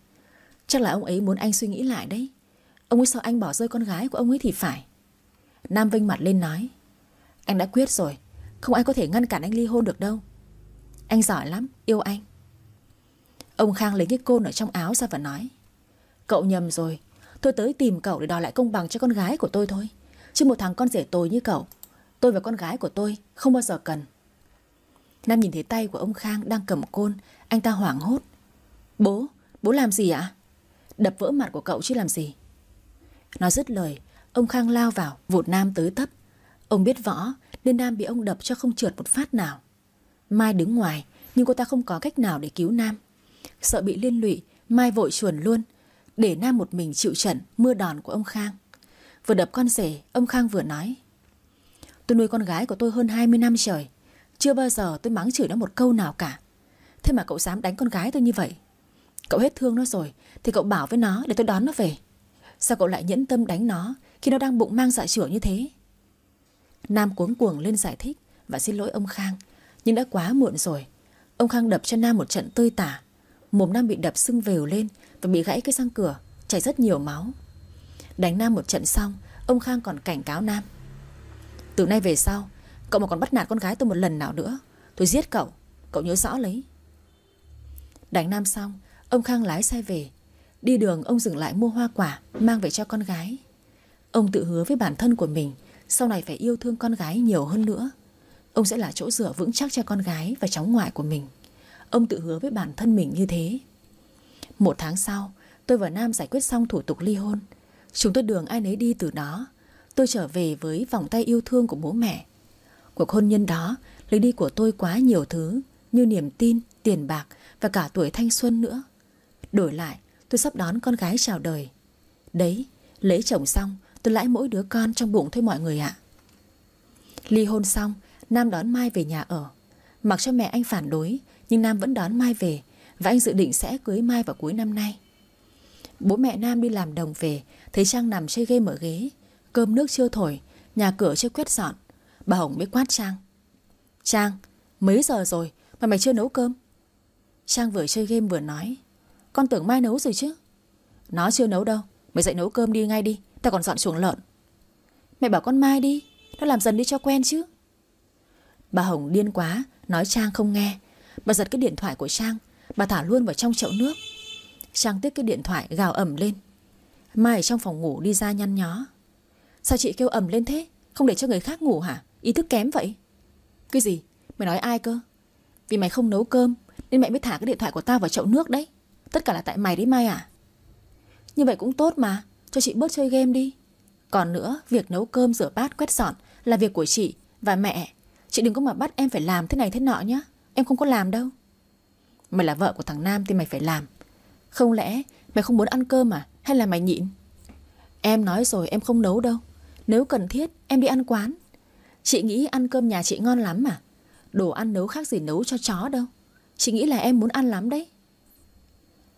Speaker 1: Chắc là ông ấy muốn anh suy nghĩ lại đấy. Ông ấy sợ anh bỏ rơi con gái của ông ấy thì phải. Nam vinh mặt lên nói Anh đã quyết rồi Không ai có thể ngăn cản anh ly hôn được đâu. Anh giỏi lắm, yêu anh. Ông Khang lấy cái côn ở trong áo ra và nói Cậu nhầm rồi Tôi tới tìm cậu để đòi lại công bằng cho con gái của tôi thôi. Chứ một thằng con rể tồi như cậu Tôi và con gái của tôi không bao giờ cần. Nam nhìn thấy tay của ông Khang đang cầm côn Anh ta hoảng hốt Bố, bố làm gì ạ? Đập vỡ mặt của cậu chứ làm gì Nó dứt lời Ông Khang lao vào vụt Nam tới tấp Ông biết võ nên Nam bị ông đập cho không trượt một phát nào Mai đứng ngoài Nhưng cô ta không có cách nào để cứu Nam Sợ bị liên lụy Mai vội chuồn luôn để Nam một mình chịu trận mưa đòn của ông Khang. Vừa đập con rể, ông Khang vừa nói. Tôi nuôi con gái của tôi hơn 20 năm trời. Chưa bao giờ tôi mắng chửi nó một câu nào cả. Thế mà cậu dám đánh con gái tôi như vậy. Cậu hết thương nó rồi, thì cậu bảo với nó để tôi đón nó về. Sao cậu lại nhẫn tâm đánh nó khi nó đang bụng mang dạ chữa như thế? Nam cuống cuồng lên giải thích và xin lỗi ông Khang. Nhưng đã quá muộn rồi. Ông Khang đập cho Nam một trận tơi tả. Mồm Nam bị đập sưng vều lên và bị gãy cái răng cửa, chảy rất nhiều máu. Đánh Nam một trận xong, ông Khang còn cảnh cáo Nam. Từ nay về sau, cậu mà còn bắt nạt con gái tôi một lần nào nữa, tôi giết cậu, cậu nhớ rõ lấy. Đánh Nam xong, ông Khang lái xe về. Đi đường ông dừng lại mua hoa quả, mang về cho con gái. Ông tự hứa với bản thân của mình, sau này phải yêu thương con gái nhiều hơn nữa. Ông sẽ là chỗ dựa vững chắc cho con gái và cháu ngoại của mình. Ông tự hứa với bản thân mình như thế. Một tháng sau, tôi và Nam giải quyết xong thủ tục ly hôn. Chúng tôi đường ai nấy đi từ đó. Tôi trở về với vòng tay yêu thương của bố mẹ. Cuộc hôn nhân đó lấy đi của tôi quá nhiều thứ như niềm tin, tiền bạc và cả tuổi thanh xuân nữa. Đổi lại, tôi sắp đón con gái chào đời. Đấy, lấy chồng xong, tôi lãi mỗi đứa con trong bụng thôi mọi người ạ. Ly hôn xong, Nam đón Mai về nhà ở. Mặc cho mẹ anh phản đối, nhưng Nam vẫn đón Mai về và anh dự định sẽ cưới Mai vào cuối năm nay Bố mẹ Nam đi làm đồng về Thấy Trang nằm chơi game ở ghế Cơm nước chưa thổi Nhà cửa chưa quét dọn Bà Hồng mới quát Trang Trang, mấy giờ rồi mà mày chưa nấu cơm Trang vừa chơi game vừa nói con tưởng Mai nấu rồi chứ? Nó chưa nấu đâu, Mày dậy nấu cơm đi ngay đi, Tao còn dọn chuồng lợn. Mẹ bảo con Mai đi, Nó làm dần đi cho quen chứ. Bà Hồng điên quá, Nói Trang không nghe. Bà giật cái điện thoại của Trang, Bà thả luôn vào trong chậu nước. Trang tiếc cái điện thoại gào ẩm lên. Mai ở trong phòng ngủ đi ra nhăn nhó. Sao chị kêu ẩm lên thế? Không để cho người khác ngủ hả? Ý thức kém vậy. Cái gì? Mày nói ai cơ? Vì mày không nấu cơm, Nên mẹ mới thả cái điện thoại của tao vào chậu nước đấy. Tất cả là tại mày đấy Mai à? Như vậy cũng tốt mà, Cho chị bớt chơi game đi. Còn nữa, Việc nấu cơm rửa bát quét dọn Là việc của chị và mẹ. Chị đừng có mà bắt em phải làm thế này thế nọ nhá. Em không có làm đâu. Mày là vợ của thằng Nam thì mày phải làm. Không lẽ mày không muốn ăn cơm à? Hay là mày nhịn? Em nói rồi em không nấu đâu. Nếu cần thiết, em đi ăn quán. Chị nghĩ ăn cơm nhà chị ngon lắm mà. Đồ ăn nấu khác gì nấu cho chó đâu. Chị nghĩ là em muốn ăn lắm đấy.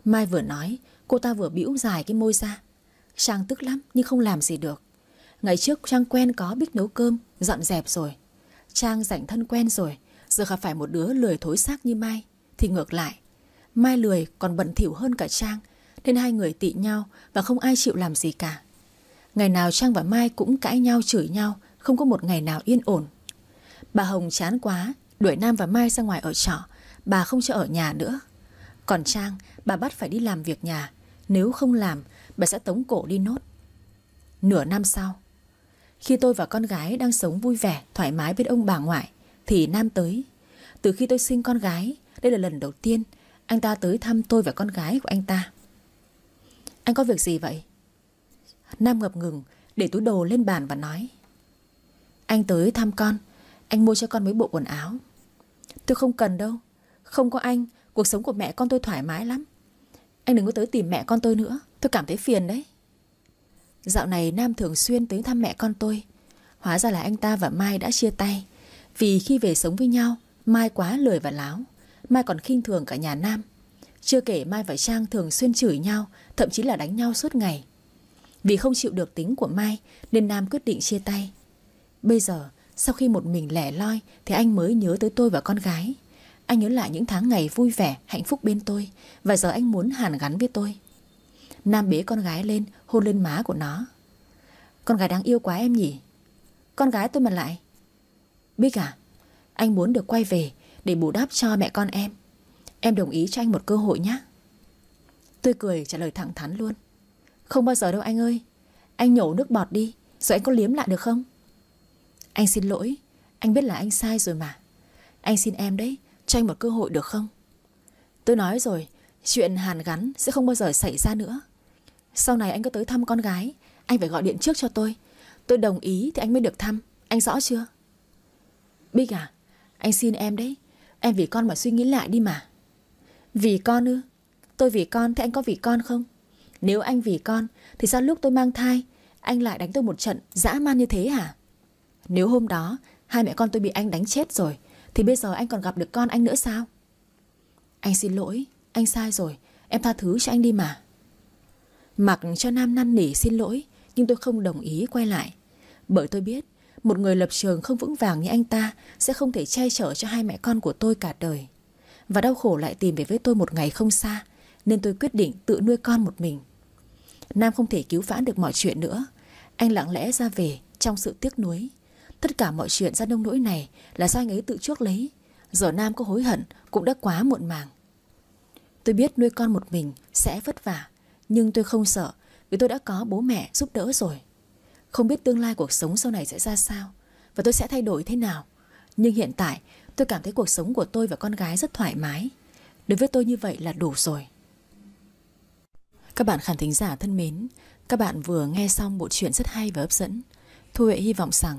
Speaker 1: Mai vừa nói Cô ta vừa bĩu dài cái môi ra. Trang tức lắm nhưng không làm gì được. Ngày trước Trang quen có biết nấu cơm Dọn dẹp rồi. Trang rảnh thân quen rồi Giờ gặp phải một đứa lười thối xác như Mai thì ngược lại. Mai lười còn bận thỉu hơn cả Trang Nên hai người tị nhau Và không ai chịu làm gì cả. Ngày nào Trang và Mai cũng cãi nhau chửi nhau không có một ngày nào yên ổn. Bà Hồng chán quá, đuổi Nam và Mai ra ngoài ở trọ, bà không cho ở nhà nữa. Còn Trang, bà bắt phải đi làm việc nhà, nếu không làm, bà sẽ tống cổ đi nốt. Nửa năm sau, khi tôi và con gái đang sống vui vẻ, thoải mái bên ông bà ngoại, thì Nam tới. Từ khi tôi sinh con gái, đây là lần đầu tiên anh ta tới thăm tôi và con gái của anh ta. Anh có việc gì vậy? Nam ngập ngừng để túi đồ lên bàn và nói Anh tới thăm con Anh mua cho con mấy bộ quần áo Tôi không cần đâu Không có anh Cuộc sống của mẹ con tôi thoải mái lắm. Anh đừng có tới tìm mẹ con tôi nữa. Tôi cảm thấy phiền đấy. Dạo này Nam thường xuyên tới thăm mẹ con tôi. Hóa ra là anh ta và Mai đã chia tay. Vì khi về sống với nhau, Mai quá lười và láo. Mai còn khinh thường cả nhà Nam. Chưa kể Mai và Trang thường xuyên chửi nhau, Thậm chí là đánh nhau suốt ngày. Vì không chịu được tính của Mai, Nên Nam quyết định chia tay. Bây giờ, sau khi một mình lẻ loi, Thì anh mới nhớ tới tôi và con gái. Anh nhớ lại những tháng ngày vui vẻ, Hạnh phúc bên tôi. Và giờ anh muốn hàn gắn với tôi. Nam bế con gái lên, hôn lên má của nó. Con gái đáng yêu quá em nhỉ? Con gái tôi mà lại. Bích à Anh muốn được quay về Để bù đắp cho mẹ con em. Em đồng ý cho anh một cơ hội nhé Tôi cười trả lời thẳng thắn luôn. Không bao giờ đâu anh ơi. Anh nhổ nước bọt đi, Rồi anh có liếm lại được không? Anh xin lỗi. Anh biết là anh sai rồi mà. Anh xin em đấy. Cho anh một cơ hội được không? Tôi nói rồi, Chuyện hàn gắn sẽ không bao giờ xảy ra nữa. Sau này anh có tới thăm con gái, Anh phải gọi điện trước cho tôi. Tôi đồng ý thì anh mới được thăm. Anh rõ chưa? Bích à Anh xin em đấy. Em vì con mà suy nghĩ lại đi mà. Vì con ư? Tôi vì con thì anh có vì con không? Nếu anh vì con Thì sao lúc tôi mang thai, Anh lại đánh tôi một trận dã man như thế hả? Nếu hôm đó Hai mẹ con tôi bị anh đánh chết rồi thì bây giờ anh còn gặp được con anh nữa sao? Anh xin lỗi, Anh sai rồi. Em tha thứ cho anh đi mà. Mặc cho Nam năn nỉ xin lỗi, Nhưng tôi không đồng ý quay lại. Bởi tôi biết, Một người lập trường không vững vàng như anh ta Sẽ không thể che chở cho hai mẹ con của tôi cả đời. Và đau khổ lại tìm về với tôi một ngày không xa, Nên tôi quyết định tự nuôi con một mình. Nam không thể cứu vãn được mọi chuyện nữa. Anh lặng lẽ ra về Trong sự tiếc nuối. Tất cả mọi chuyện ra nông nỗi này Là do anh ấy tự chuốc lấy. Giờ Nam có hối hận, Cũng đã quá muộn màng. Tôi biết nuôi con một mình sẽ vất vả, Nhưng tôi không sợ, Vì tôi đã có bố mẹ giúp đỡ rồi. Không biết tương lai cuộc sống sau này sẽ ra sao Và tôi sẽ thay đổi thế nào. Nhưng hiện tại, tôi cảm thấy cuộc sống của tôi và con gái rất thoải mái. Đối với tôi như vậy là đủ rồi. Các bạn khán thính giả thân mến, Các bạn vừa nghe xong bộ truyện rất hay và hấp dẫn. Thu Huệ hy vọng rằng